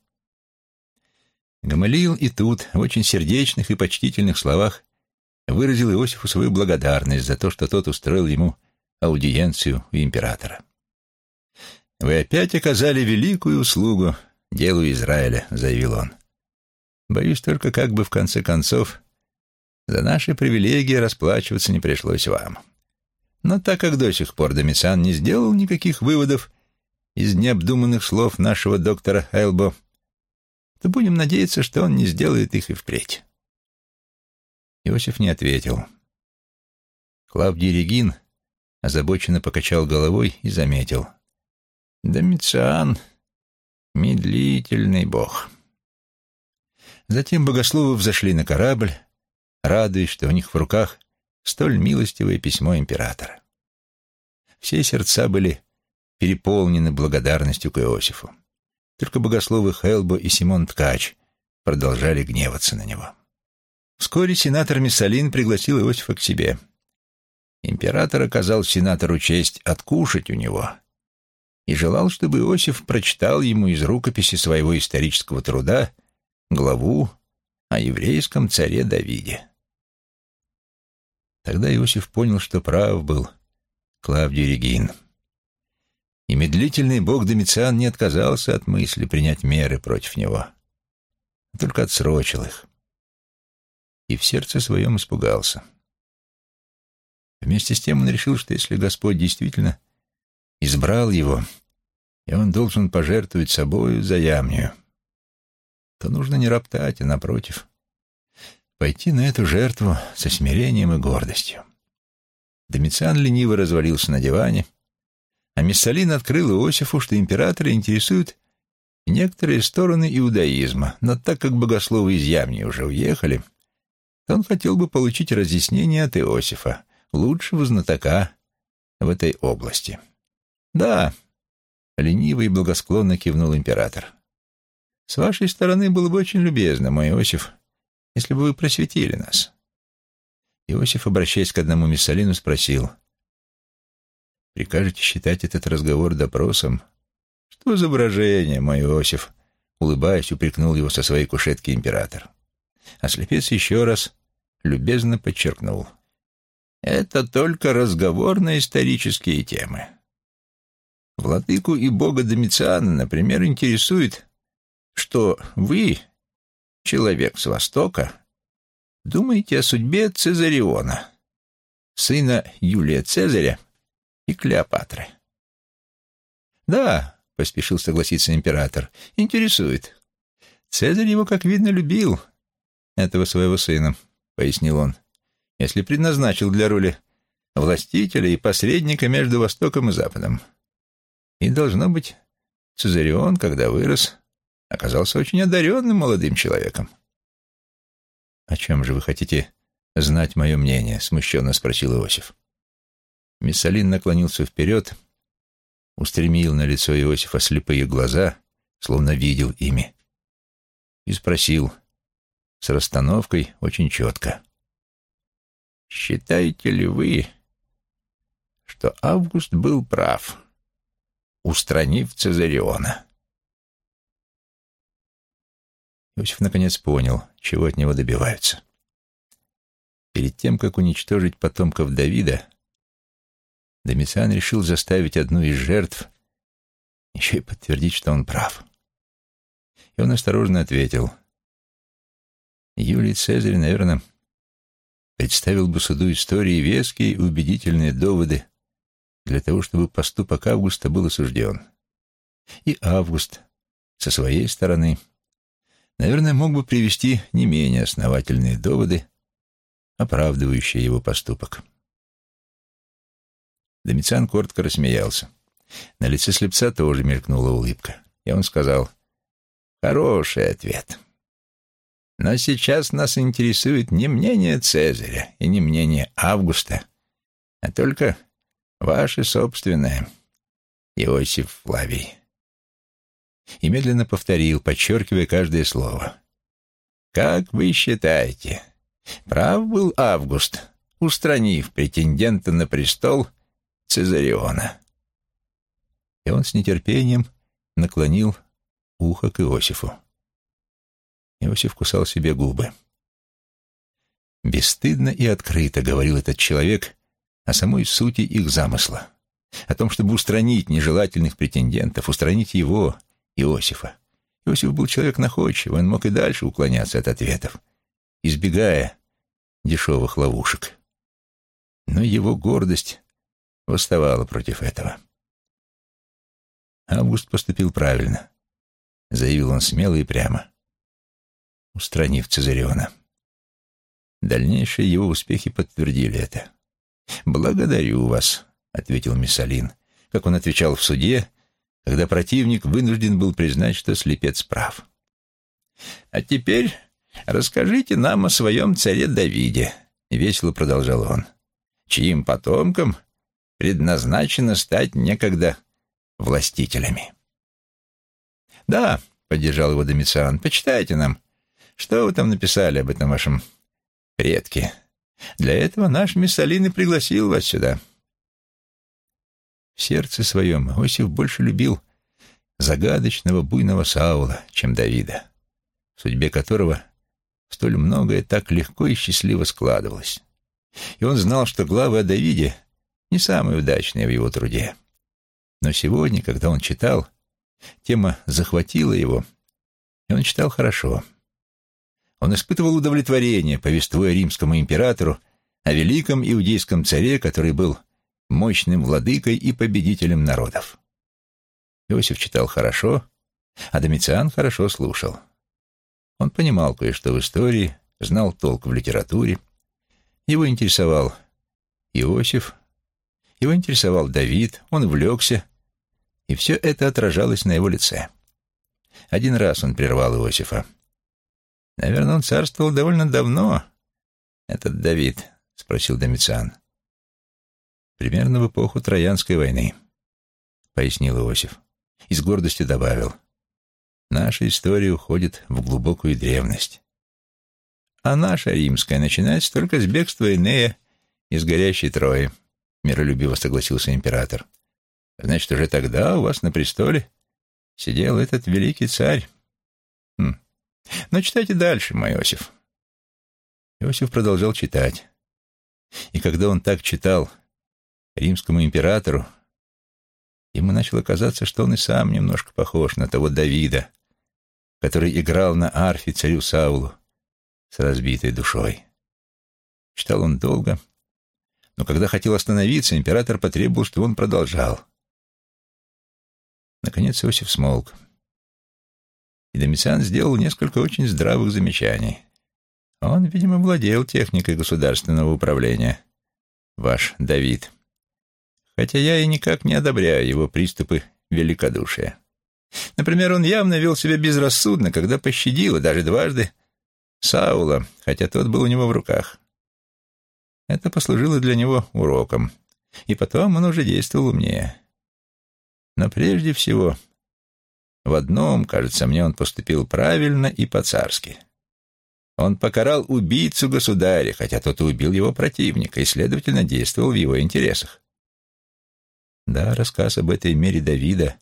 Гамалиил и тут, в очень сердечных и почтительных словах, выразил Иосифу свою благодарность за то, что тот устроил ему аудиенцию у императора. «Вы опять оказали великую услугу делу Израиля», — заявил он. «Боюсь только, как бы в конце концов за наши привилегии расплачиваться не пришлось вам. Но так как до сих пор Домициан не сделал никаких выводов из необдуманных слов нашего доктора Элбо, то будем надеяться, что он не сделает их и впредь. Иосиф не ответил. Клавдий Регин озабоченно покачал головой и заметил. Домициан — медлительный бог. Затем богословы взошли на корабль, радуясь, что у них в руках столь милостивое письмо императора. Все сердца были переполнены благодарностью к Иосифу. Только богословы Хелбо и Симон Ткач продолжали гневаться на него. Вскоре сенатор Миссалин пригласил Иосифа к себе. Император оказал сенатору честь откушать у него и желал, чтобы Иосиф прочитал ему из рукописи своего исторического труда главу о еврейском царе Давиде. Тогда Иосиф понял, что прав был Клавдий Регин. И медлительный бог Домициан не отказался от мысли принять меры против него, а только отсрочил их. И в сердце своем испугался. Вместе с тем он решил, что если Господь действительно избрал его, и он должен пожертвовать собою за ямнию, то нужно не роптать, а, напротив, пойти на эту жертву со смирением и гордостью. Домициан лениво развалился на диване, а Миссалин открыл Иосифу, что императора интересуют некоторые стороны иудаизма, но так как богословы из Ямни уже уехали, то он хотел бы получить разъяснение от Иосифа, лучшего знатока в этой области. «Да», — лениво и благосклонно кивнул император. «С вашей стороны было бы очень любезно, мой Иосиф, если бы вы просветили нас. Иосиф, обращаясь к одному Миссалину, спросил, «Прикажете считать этот разговор допросом?» «Что за выражение, мой Иосиф?» Улыбаясь, упрекнул его со своей кушетки император. А слепец еще раз любезно подчеркнул. «Это только разговор на исторические темы. Владыку и бога Домициана, например, интересует, что вы, человек с Востока, думаете о судьбе Цезариона, сына Юлия Цезаря и Клеопатры. Да, поспешил согласиться император, интересует. Цезарь его, как видно, любил, этого своего сына, пояснил он, если предназначил для роли властителя и посредника между Востоком и Западом. И, должно быть, Цезарион, когда вырос, оказался очень одаренным молодым человеком. «О чем же вы хотите знать мое мнение?» — смущенно спросил Иосиф. Миссалин наклонился вперед, устремил на лицо Иосифа слепые глаза, словно видел ими, и спросил с расстановкой очень четко. «Считаете ли вы, что Август был прав?» устранив Цезариона. Иосиф наконец понял, чего от него добиваются. Перед тем, как уничтожить потомков Давида, Домициан решил заставить одну из жертв еще и подтвердить, что он прав. И он осторожно ответил. Юлий Цезарь, наверное, представил бы суду истории веские и убедительные доводы для того, чтобы поступок Августа был осужден. И Август, со своей стороны, наверное, мог бы привести не менее основательные доводы, оправдывающие его поступок. Домициан коротко рассмеялся. На лице слепца тоже мелькнула улыбка, и он сказал, «Хороший ответ. Но сейчас нас интересует не мнение Цезаря и не мнение Августа, а только Ваше собственное, Иосиф Флавий. И медленно повторил, подчеркивая каждое слово. Как вы считаете, прав был Август, устранив претендента на престол Цезариона? И он с нетерпением наклонил ухо к Иосифу. Иосиф кусал себе губы. Бесстыдно и открыто говорил этот человек, о самой сути их замысла, о том, чтобы устранить нежелательных претендентов, устранить его, Иосифа. Иосиф был человек находчивый, он мог и дальше уклоняться от ответов, избегая дешевых ловушек. Но его гордость восставала против этого. Август поступил правильно, заявил он смело и прямо, устранив Цезариона. Дальнейшие его успехи подтвердили это. «Благодарю вас», — ответил Миссалин, как он отвечал в суде, когда противник вынужден был признать, что слепец прав. «А теперь расскажите нам о своем царе Давиде», — весело продолжал он, «чьим потомкам предназначено стать некогда властителями». «Да», — поддержал его Домициан, — «почитайте нам, что вы там написали об этом вашем предке». Для этого наш Миссалин и пригласил вас сюда. В сердце своем Иосиф больше любил загадочного буйного Саула, чем Давида, в судьбе которого столь многое так легко и счастливо складывалось. И он знал, что главы о Давиде не самые удачные в его труде. Но сегодня, когда он читал, тема захватила его, и он читал хорошо — он испытывал удовлетворение, повествуя римскому императору о великом иудейском царе, который был мощным владыкой и победителем народов. Иосиф читал хорошо, а Домициан хорошо слушал. Он понимал кое-что в истории, знал толк в литературе. Его интересовал Иосиф, его интересовал Давид, он влекся, и все это отражалось на его лице. Один раз он прервал Иосифа. Наверное, он царствовал довольно давно, этот Давид, — спросил Домициан. Примерно в эпоху Троянской войны, — пояснил Иосиф. И с гордостью добавил. Наша история уходит в глубокую древность. а наша римская начинается только с бегства Энея из горящей Трои, миролюбиво согласился император. Значит, уже тогда у вас на престоле сидел этот великий царь. Хм. Но читайте дальше, мой Иосиф. Иосиф продолжал читать. И когда он так читал римскому императору, ему начало казаться, что он и сам немножко похож на того Давида, который играл на арфе царю Саулу с разбитой душой. Читал он долго, но когда хотел остановиться, император потребовал, чтобы он продолжал. Наконец Иосиф смолк. И Домициан сделал несколько очень здравых замечаний. Он, видимо, владел техникой государственного управления. Ваш Давид. Хотя я и никак не одобряю его приступы великодушия. Например, он явно вел себя безрассудно, когда пощадил, даже дважды, Саула, хотя тот был у него в руках. Это послужило для него уроком, и потом он уже действовал умнее. Но прежде всего, в одном, кажется мне, он поступил правильно и по-царски. Он покарал убийцу государя, хотя тот и убил его противника, и, следовательно, действовал в его интересах. Да, рассказ об этой мере Давида,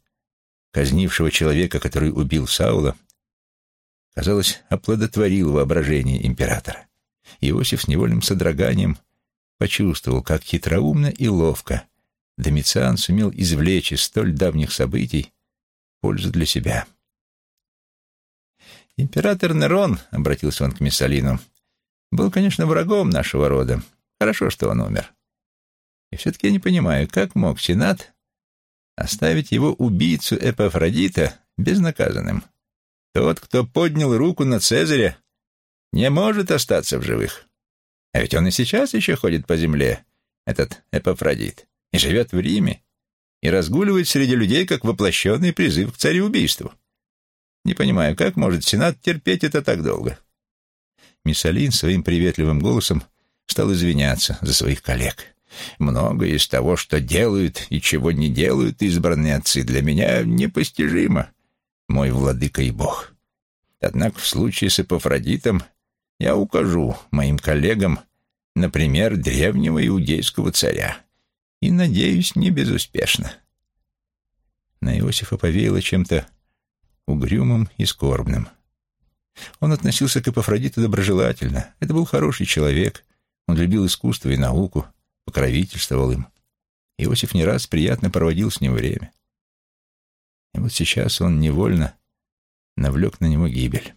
казнившего человека, который убил Саула, казалось, оплодотворил воображение императора. Иосиф с невольным содроганием почувствовал, как хитроумно и ловко Домициан сумел извлечь из столь давних событий пользу для себя. «Император Нерон», — обратился он к Миссалину, — «был, конечно, врагом нашего рода. Хорошо, что он умер. И все-таки я не понимаю, как мог Сенат оставить его убийцу Эпофродита безнаказанным? Тот, кто поднял руку на Цезаря, не может остаться в живых. А ведь он и сейчас еще ходит по земле, этот Эпофродит и живет в Риме, и разгуливает среди людей как воплощенный призыв к цареубийству. Не понимаю, как может Сенат терпеть это так долго?» Миссалин своим приветливым голосом стал извиняться за своих коллег. «Многое из того, что делают и чего не делают избранные отцы, для меня непостижимо, мой владыка и бог. Однако в случае с Эпофродитом я укажу моим коллегам на пример древнего иудейского царя и, надеюсь, не безуспешно. На Иосифа повеяло чем-то угрюмым и скорбным. Он относился к Эпофродиту доброжелательно. Это был хороший человек. Он любил искусство и науку, покровительствовал им. Иосиф не раз приятно проводил с ним время. И вот сейчас он невольно навлек на него гибель.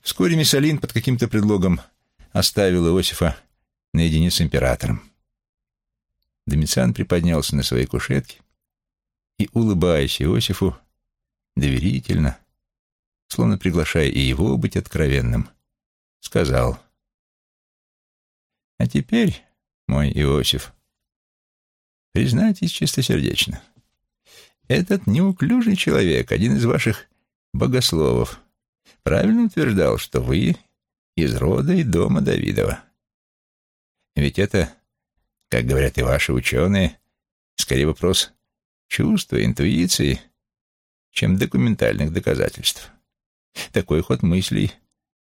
Вскоре Миссалин под каким-то предлогом оставил Иосифа наедине с императором. Домициан приподнялся на своей кушетке и, улыбаясь Иосифу, доверительно, словно приглашая и его быть откровенным, сказал, «А теперь, мой Иосиф, признайтесь чистосердечно, этот неуклюжий человек, один из ваших богословов, правильно утверждал, что вы из рода и дома Давидова. Ведь это как говорят и ваши ученые, скорее вопрос чувства, интуиции, чем документальных доказательств. Такой ход мыслей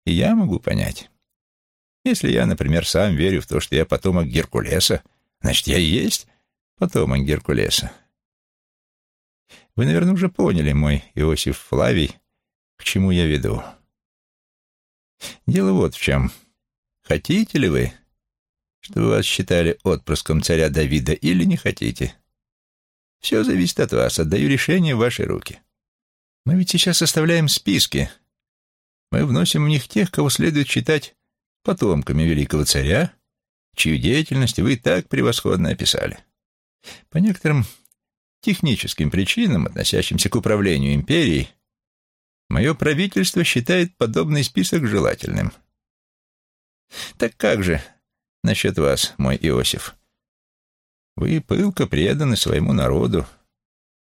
и я могу понять. Если я, например, сам верю в то, что я потомок Геркулеса, значит, я и есть потомок Геркулеса. Вы, наверное, уже поняли, мой Иосиф Флавий, к чему я веду. Дело вот в чем. Хотите ли вы чтобы вас считали отпрыском царя Давида или не хотите. Все зависит от вас, отдаю решение в ваши руки. Мы ведь сейчас составляем списки. Мы вносим в них тех, кого следует считать потомками великого царя, чью деятельность вы так превосходно описали. По некоторым техническим причинам, относящимся к управлению империей, мое правительство считает подобный список желательным. Так как же насчет вас, мой Иосиф. Вы пылко преданы своему народу.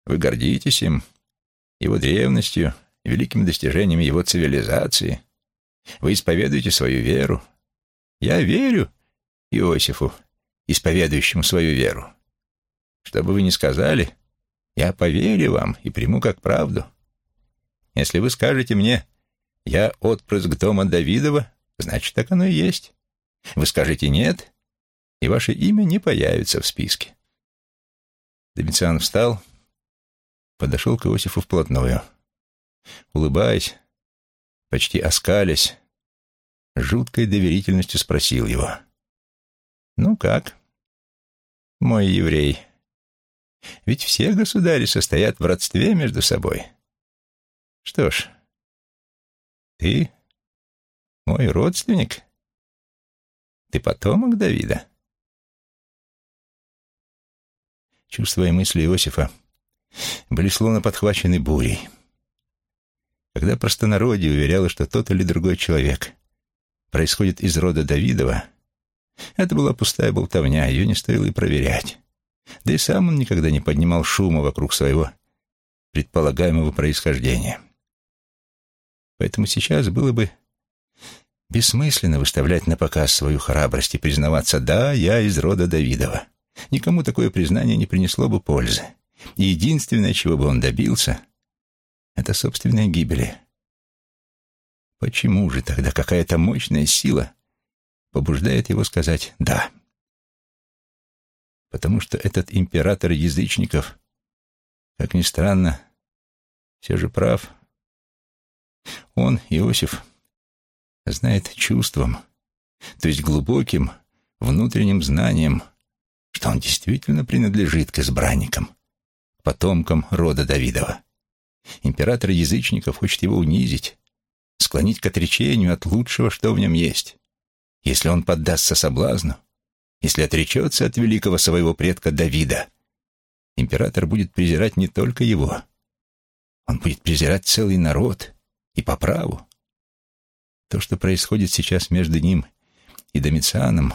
Вы гордитесь им, его древностью, великими достижениями его цивилизации. Вы исповедуете свою веру. Я верю Иосифу, исповедующему свою веру. Что бы вы ни сказали, я поверю вам и приму как правду. Если вы скажете мне, Я отпрыск дома Давидова, значит, так оно и есть. Вы скажете «нет», и ваше имя не появится в списке. Домициан встал, подошел к Иосифу вплотную. Улыбаясь, почти оскалясь, жуткой доверительностью спросил его. «Ну как, мой еврей? Ведь все государи состоят в родстве между собой. Что ж, ты мой родственник? Ты потомок Давида?» Чувства и мысли Иосифа были словно подхвачены бурей. Когда простонародье уверяло, что тот или другой человек происходит из рода Давидова, это была пустая болтовня, ее не стоило и проверять. Да и сам он никогда не поднимал шума вокруг своего предполагаемого происхождения. Поэтому сейчас было бы бессмысленно выставлять на показ свою храбрость и признаваться «да, я из рода Давидова». Никому такое признание не принесло бы пользы. И единственное, чего бы он добился, это собственной гибели. Почему же тогда какая-то мощная сила побуждает его сказать «да»? Потому что этот император язычников, как ни странно, все же прав. Он, Иосиф, знает чувством, то есть глубоким внутренним знанием, что он действительно принадлежит к избранникам, потомкам рода Давидова. Император язычников хочет его унизить, склонить к отречению от лучшего, что в нем есть. Если он поддастся соблазну, если отречется от великого своего предка Давида, император будет презирать не только его, он будет презирать целый народ, и по праву. То, что происходит сейчас между ним и Домицианом,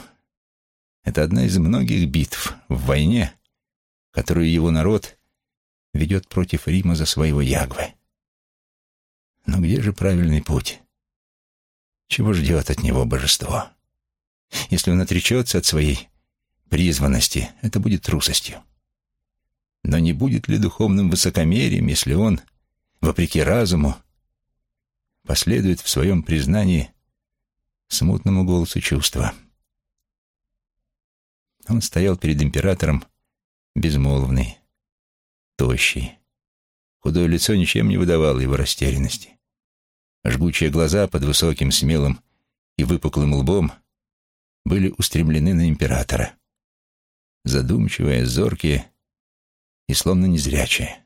это одна из многих битв в войне, которую его народ ведет против Рима за своего Ягвы. Но где же правильный путь? Чего ждет от него божество? Если он отречется от своей призванности, это будет трусостью. Но не будет ли духовным высокомерием, если он, вопреки разуму, последует в своем признании смутному голосу чувства? Он стоял перед императором безмолвный, тощий. Худое лицо ничем не выдавало его растерянности. Жгучие глаза под высоким, смелым и выпуклым лбом были устремлены на императора. Задумчивые, зоркие и словно незрячие.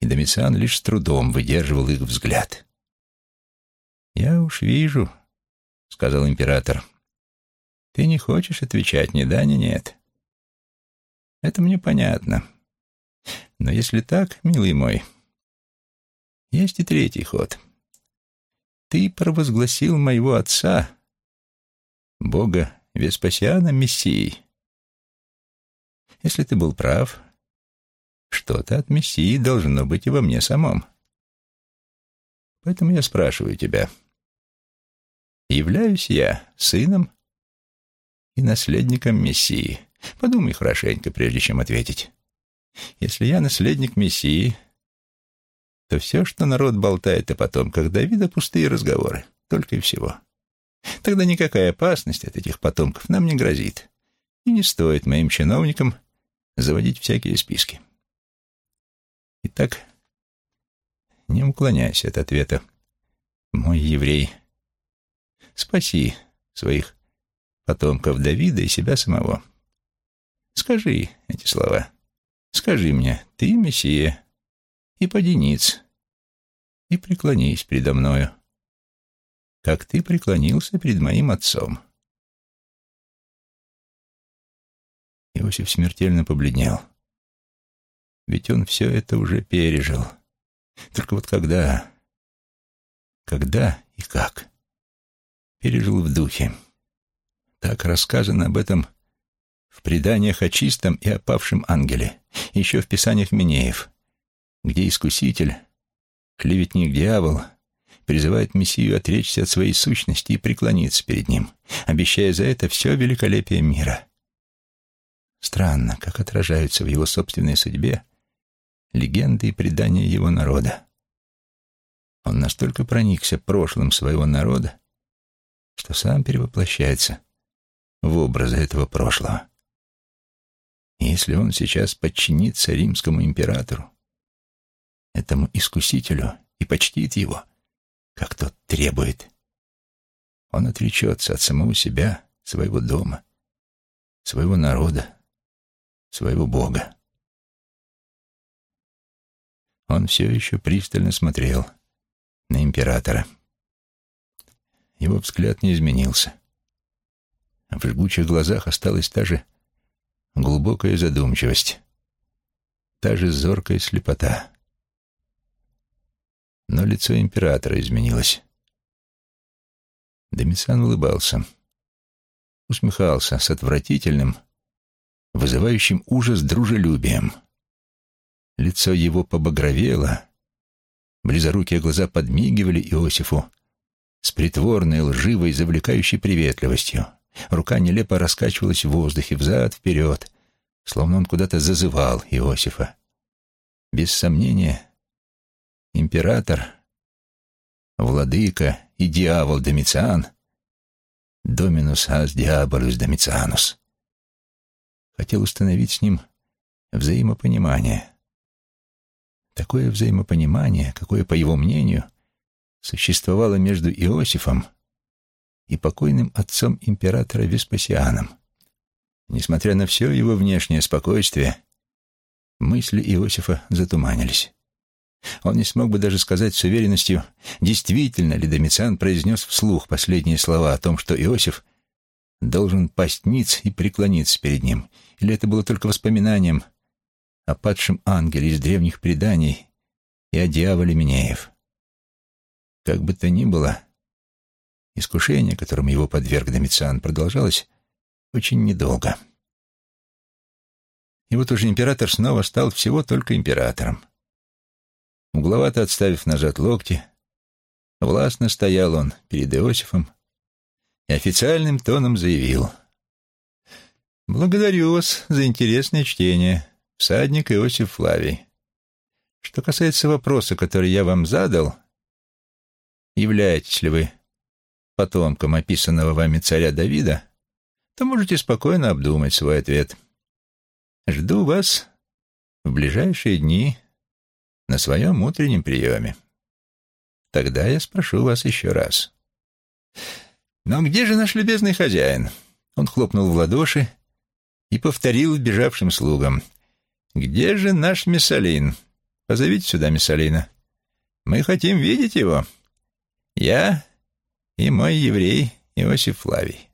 И Домициан лишь с трудом выдерживал их взгляд. «Я уж вижу», — сказал император, — «ты не хочешь отвечать ни да, ни нет. Это мне понятно. Но если так, милый мой, есть и третий ход. Ты провозгласил моего отца, Бога Веспасиана, Мессией. Если ты был прав, что-то от Мессии должно быть и во мне самом. Поэтому я спрашиваю тебя, являюсь я сыном и наследником Мессии? Подумай хорошенько, прежде чем ответить. Если я наследник Мессии, то все, что народ болтает о потомках Давида, пустые разговоры, только и всего. Тогда никакая опасность от этих потомков нам не грозит, и не стоит моим чиновникам заводить всякие списки. Итак, не уклоняйся от ответа, мой еврей. Спаси своих потомков Давида и себя самого. Скажи эти слова. Скажи мне, ты Мессия, и поди и преклонись предо мною, как ты преклонился перед моим отцом. Иосиф смертельно побледнел. Ведь он все это уже пережил. Только вот когда? Когда и как? Пережил в духе. Так рассказано об этом в преданиях о чистом и опавшем ангеле, еще в писаниях Минеев где Искуситель, клеветник-дьявол, призывает Мессию отречься от своей сущности и преклониться перед ним, обещая за это все великолепие мира. Странно, как отражаются в его собственной судьбе легенды и предания его народа. Он настолько проникся прошлым своего народа, что сам перевоплощается в образы этого прошлого. Если он сейчас подчинится римскому императору, этому искусителю, и почтит его, как тот требует, он отречется от самого себя, своего дома, своего народа, своего Бога. Он все еще пристально смотрел на императора. Его взгляд не изменился. В жгучих глазах осталась та же глубокая задумчивость, та же зоркая слепота. Но лицо императора изменилось. Домициан улыбался, усмехался с отвратительным, вызывающим ужас дружелюбием. Лицо его побагровело, близорукие глаза подмигивали Иосифу с притворной, лживой, завлекающей приветливостью. Рука нелепо раскачивалась в воздухе, взад-вперед, словно он куда-то зазывал Иосифа. Без сомнения, император, владыка и дьявол Домициан, доминус ас диаболус Домицианус, хотел установить с ним взаимопонимание. Такое взаимопонимание, какое, по его мнению, существовало между Иосифом и покойным отцом императора Веспасианом. Несмотря на все его внешнее спокойствие, мысли Иосифа затуманились. Он не смог бы даже сказать с уверенностью, действительно ли Домициан произнес вслух последние слова о том, что Иосиф должен пасть ниц и преклониться перед ним, или это было только воспоминанием о падшем ангеле из древних преданий и о дьяволе Минеев. Как бы то ни было, Искушение, которому его подверг Домициан, продолжалось очень недолго. И вот уже император снова стал всего только императором. Угловато отставив назад локти, властно стоял он перед Иосифом и официальным тоном заявил «Благодарю вас за интересное чтение, всадник Иосиф Флавий. Что касается вопроса, который я вам задал, являетесь ли вы потомком описанного вами царя Давида, то можете спокойно обдумать свой ответ. Жду вас в ближайшие дни на своем утреннем приеме. Тогда я спрошу вас еще раз. Но где же наш любезный хозяин? Он хлопнул в ладоши и повторил бежавшим слугам. «Где же наш Миссалин? Позовите сюда Миссалина. Мы хотим видеть его. Я и мой еврей Иосиф Флавий.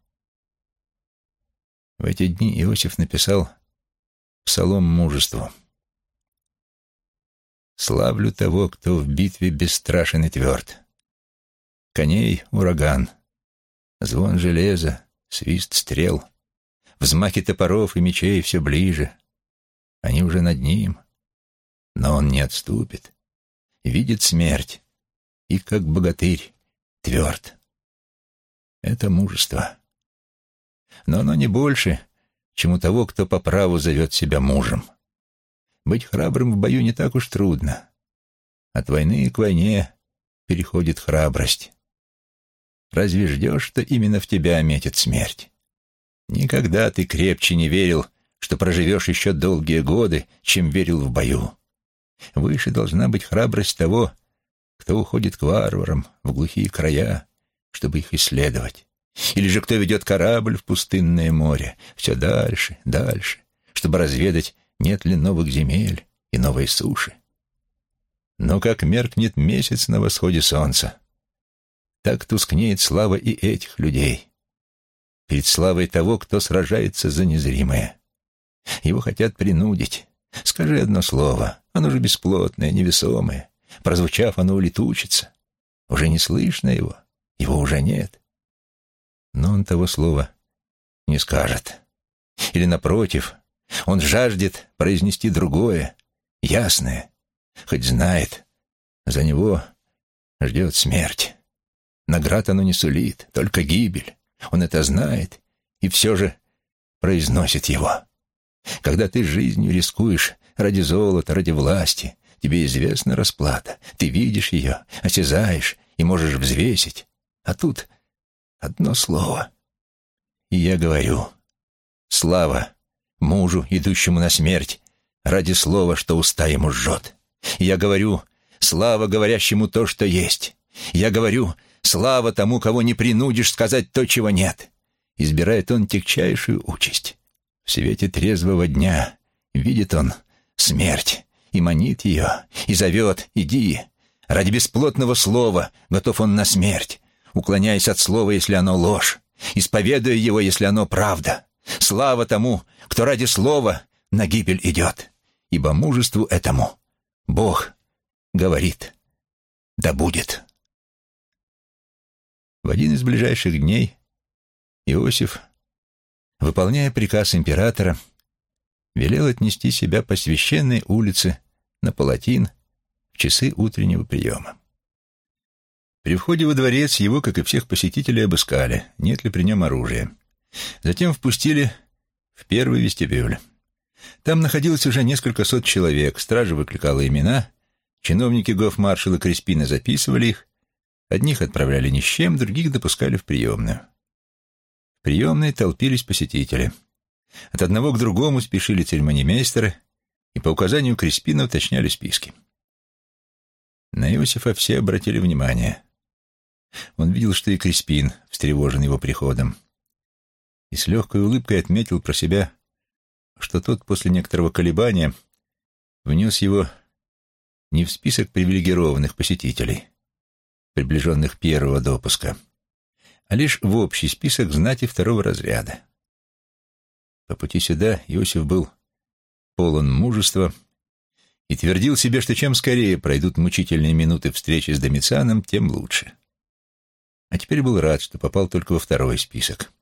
В эти дни Иосиф написал псалом мужеству. «Славлю того, кто в битве бесстрашен и тверд. Коней — ураган, звон железа, свист стрел, взмахи топоров и мечей все ближе. Они уже над ним, но он не отступит, видит смерть и, как богатырь, тверд. Это мужество. Но оно не больше, чем у того, кто по праву зовет себя мужем. Быть храбрым в бою не так уж трудно. От войны к войне переходит храбрость. Разве ждешь, что именно в тебя метит смерть? Никогда ты крепче не верил, что проживешь еще долгие годы, чем верил в бою. Выше должна быть храбрость того, кто уходит к варварам в глухие края, чтобы их исследовать. Или же кто ведет корабль в пустынное море, все дальше, дальше, чтобы разведать, нет ли новых земель и новой суши. Но как меркнет месяц на восходе солнца, так тускнеет слава и этих людей. Перед славой того, кто сражается за незримое. Его хотят принудить. Скажи одно слово, оно же бесплотное, невесомое. Прозвучав, оно улетучится. Уже не слышно его. Его уже нет. Но он того слова не скажет. Или, напротив, он жаждет произнести другое, ясное, хоть знает, за него ждет смерть. Наград оно не сулит, только гибель. Он это знает и все же произносит его. Когда ты жизнью рискуешь ради золота, ради власти, тебе известна расплата. Ты видишь ее, осязаешь и можешь взвесить. А тут одно слово. И я говорю, слава мужу, идущему на смерть, ради слова, что уста ему жжет. Я говорю, слава говорящему то, что есть. Я говорю, слава тому, кого не принудишь сказать то, чего нет. Избирает он тягчайшую участь. В свете трезвого дня видит он смерть и манит ее, и зовет «иди». Ради бесплотного слова готов он на смерть, уклоняясь от слова, если оно ложь, исповедуя его, если оно правда. Слава тому, кто ради слова на гибель идет, ибо мужеству этому Бог говорит «да будет». В один из ближайших дней Иосиф, выполняя приказ императора, велел отнести себя по священной улице на палатин в часы утреннего приема. При входе во дворец его, как и всех посетителей, обыскали, нет ли при нем оружия. Затем впустили в первый вестибюль. Там находилось уже несколько сот человек, стража выкликала имена, чиновники гофмаршала Креспина записывали их, одних отправляли ни с чем, других допускали в приемную. Приемной толпились посетители. От одного к другому спешили церемонимейстеры и по указанию Креспина уточняли списки. На Иосифа все обратили внимание. Он видел, что и Креспин встревожен его приходом, и с легкой улыбкой отметил про себя, что тот после некоторого колебания внес его не в список привилегированных посетителей, приближенных первого допуска, а лишь в общий список знати второго разряда. По пути сюда Иосиф был полон мужества и твердил себе, что чем скорее пройдут мучительные минуты встречи с Домицианом, тем лучше. А теперь был рад, что попал только во второй список.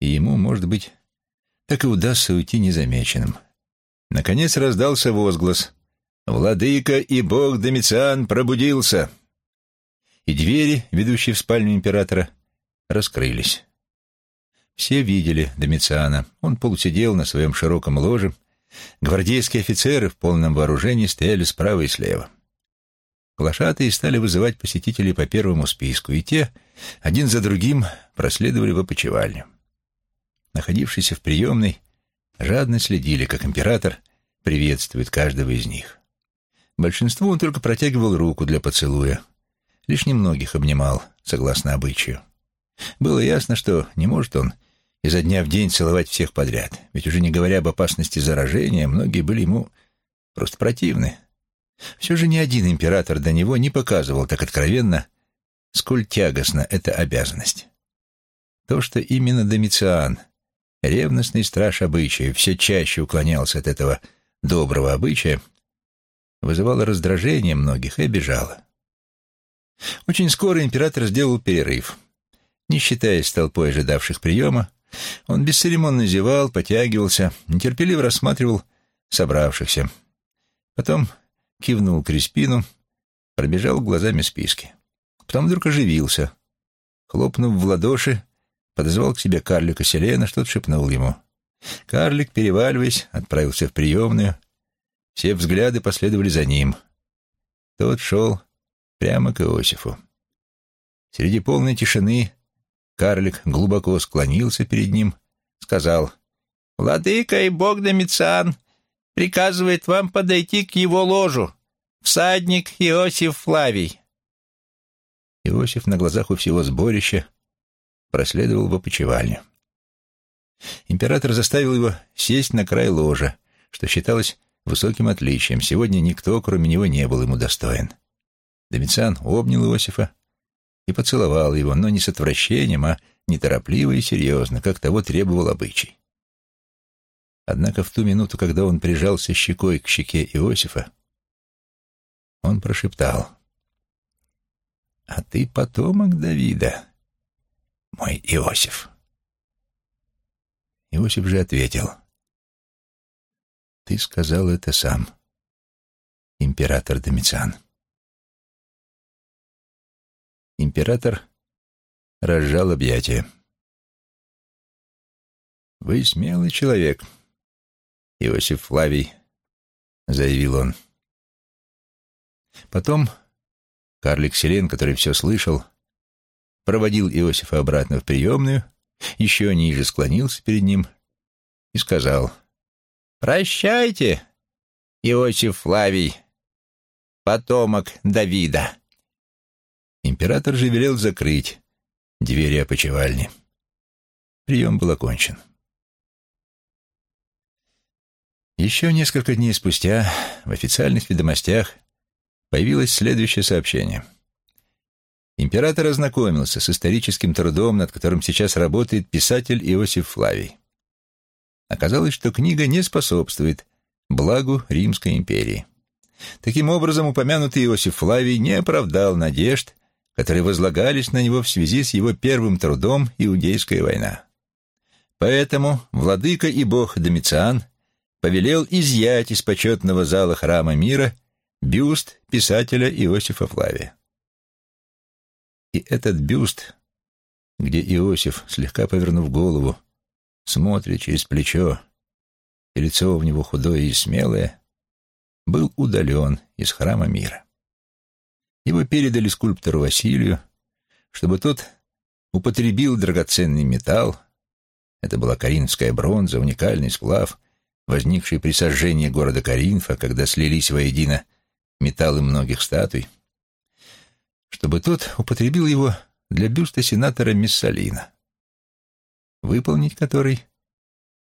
И ему, может быть, так и удастся уйти незамеченным. Наконец раздался возглас. «Владыка и бог Домициан пробудился!» И двери, ведущие в спальню императора, раскрылись. Все видели Домициана. Он полусидел на своем широком ложе. Гвардейские офицеры в полном вооружении стояли справа и слева. Глашатые стали вызывать посетителей по первому списку, и те, один за другим, проследовали в опочивальню находившиеся в приемной, жадно следили, как император приветствует каждого из них. Большинству он только протягивал руку для поцелуя, лишь немногих обнимал, согласно обычаю. Было ясно, что не может он изо дня в день целовать всех подряд, ведь уже не говоря об опасности заражения, многие были ему просто противны. Все же ни один император до него не показывал так откровенно, сколь тягостна эта обязанность. То, что именно Домициан — Ревностный страж обычая все чаще уклонялся от этого доброго обычая, вызывало раздражение многих и обижало. Очень скоро император сделал перерыв. Не считаясь толпой ожидавших приема, он бесцеремонно зевал, потягивался, нетерпеливо рассматривал собравшихся. Потом кивнул Криспину, пробежал глазами списки. Потом вдруг оживился. Хлопнув в ладоши, подозвал к себе карлика Селена, что-то шепнул ему. Карлик, переваливаясь, отправился в приемную. Все взгляды последовали за ним. Тот шел прямо к Иосифу. Среди полной тишины карлик глубоко склонился перед ним, сказал, «Владыка и бог Домициан приказывает вам подойти к его ложу, всадник Иосиф Флавий». Иосиф на глазах у всего сборища проследовал в опочивальню. Император заставил его сесть на край ложа, что считалось высоким отличием. Сегодня никто, кроме него, не был ему достоин. Домициан обнял Иосифа и поцеловал его, но не с отвращением, а неторопливо и серьезно, как того требовал обычай. Однако в ту минуту, когда он прижался щекой к щеке Иосифа, он прошептал, «А ты потомок Давида, мой Иосиф. Иосиф же ответил, «Ты сказал это сам, император Домициан». Император разжал объятия. «Вы смелый человек, Иосиф Флавий», — заявил он. Потом карлик Селен, который все слышал, проводил Иосифа обратно в приемную, еще ниже склонился перед ним и сказал «Прощайте, Иосиф Флавий, потомок Давида». Император же велел закрыть двери опочивальни. Прием был окончен. Еще несколько дней спустя в официальных ведомостях появилось следующее сообщение. Император ознакомился с историческим трудом, над которым сейчас работает писатель Иосиф Флавий. Оказалось, что книга не способствует благу Римской империи. Таким образом, упомянутый Иосиф Флавий не оправдал надежд, которые возлагались на него в связи с его первым трудом «Иудейская война». Поэтому владыка и бог Домициан повелел изъять из почетного зала храма мира бюст писателя Иосифа Флавия. И этот бюст, где Иосиф, слегка повернув голову, смотрит через плечо, и лицо у него худое и смелое, был удален из храма мира. Его передали скульптору Василию, чтобы тот употребил драгоценный металл, это была коринфская бронза, уникальный сплав, возникший при сожжении города Коринфа, когда слились воедино металлы многих статуй, чтобы тот употребил его для бюста сенатора Миссалина, выполнить который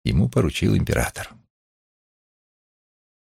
ему поручил император.